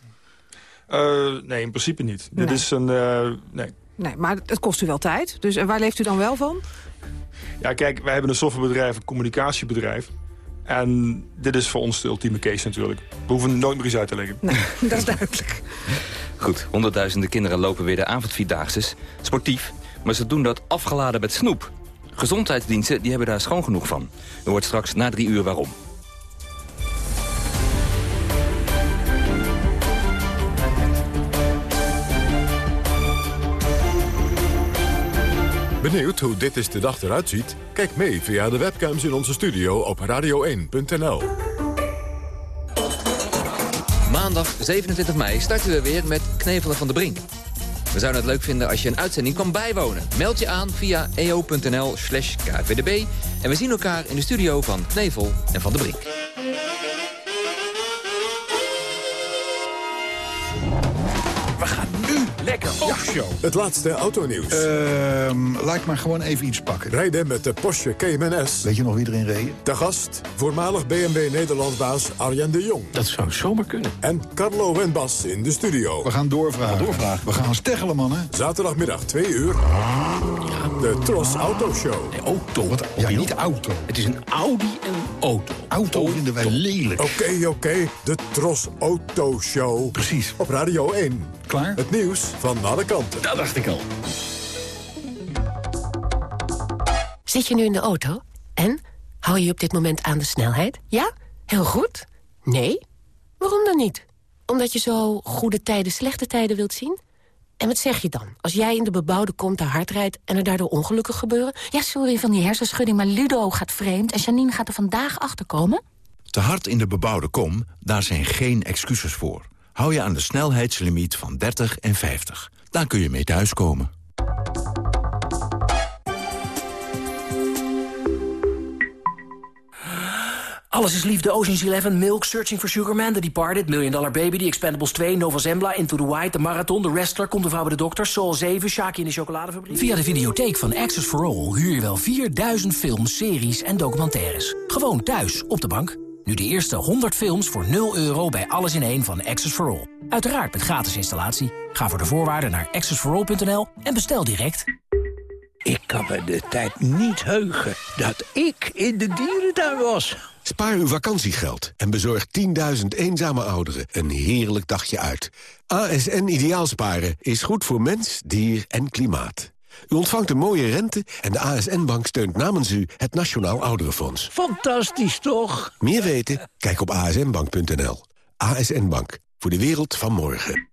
Uh, nee, in principe niet. Nee. Dit is een... Uh, nee. nee, maar het kost u wel tijd. Dus waar leeft u dan wel van? Ja, kijk, wij hebben een softwarebedrijf, een communicatiebedrijf. En dit is voor ons de ultieme case natuurlijk. We hoeven het nooit meer eens uit te leggen. Nee, dat is duidelijk. Goed, honderdduizenden kinderen lopen weer de avondvierdaagses. Sportief, maar ze doen dat afgeladen met snoep. Gezondheidsdiensten die hebben daar schoon genoeg van. U hoort straks na drie uur waarom. Benieuwd hoe dit is de dag eruit ziet? Kijk mee via de webcams in onze studio op radio1.nl. Maandag 27 mei starten we weer met Knevelen van de Brink. We zouden het leuk vinden als je een uitzending kan bijwonen. Meld je aan via eo.nl slash kvdb. En we zien elkaar in de studio van Knevel en Van de Brink. Lekker show. Het laatste autonieuws. Uh, laat ik maar gewoon even iets pakken. Rijden met de Porsche Cayman S. Weet je nog wie erin reed? De gast, voormalig BMW Nederlandbaas Arjen de Jong. Dat zou zomaar kunnen. En Carlo en Bas in de studio. We gaan doorvragen. We gaan, doorvragen. We gaan steggelen, mannen. Zaterdagmiddag 2 uur. Ja. De Tros Auto Show. Nee, auto. Wat? Ja, niet auto. Het is een Audi en auto. Auto, auto. vinden wij lelijk. Oké, okay, oké. Okay. De Tros Auto Show. Precies. Op Radio 1. Klaar? Het nieuws van alle kanten. Dat dacht ik al. Zit je nu in de auto? En? Hou je op dit moment aan de snelheid? Ja? Heel goed? Nee? Waarom dan niet? Omdat je zo goede tijden, slechte tijden wilt zien? En wat zeg je dan? Als jij in de bebouwde kom te hard rijdt en er daardoor ongelukken gebeuren? Ja, sorry van die hersenschudding, maar Ludo gaat vreemd... en Janine gaat er vandaag achter komen. Te hard in de bebouwde kom, daar zijn geen excuses voor. Hou je aan de snelheidslimiet van 30 en 50. Daar kun je mee thuiskomen. Alles is liefde, Ocean's Eleven, Milk, Searching for Sugar Man, The Departed, Million Dollar Baby, The Expendables 2, Nova Zembla, Into the White, The Marathon, The Wrestler, Komt de Vrouw bij de Dokter, Soul 7, Shaki in de Chocoladefabriek. Via de videotheek van Access for All huur je wel 4000 films, series en documentaires. Gewoon thuis, op de bank. Nu de eerste 100 films voor 0 euro bij Alles in één van Access for All. Uiteraard met gratis installatie. Ga voor de voorwaarden naar accessforall.nl en bestel direct. Ik kan me de tijd niet heugen dat ik in de dierentuin was. Spaar uw vakantiegeld en bezorg 10.000 eenzame ouderen een heerlijk dagje uit. ASN Ideaalsparen is goed voor mens, dier en klimaat. U ontvangt een mooie rente en de ASN-bank steunt namens u het Nationaal Ouderenfonds. Fantastisch, toch? Meer weten? Kijk op asnbank.nl. ASN Bank, voor de wereld van morgen.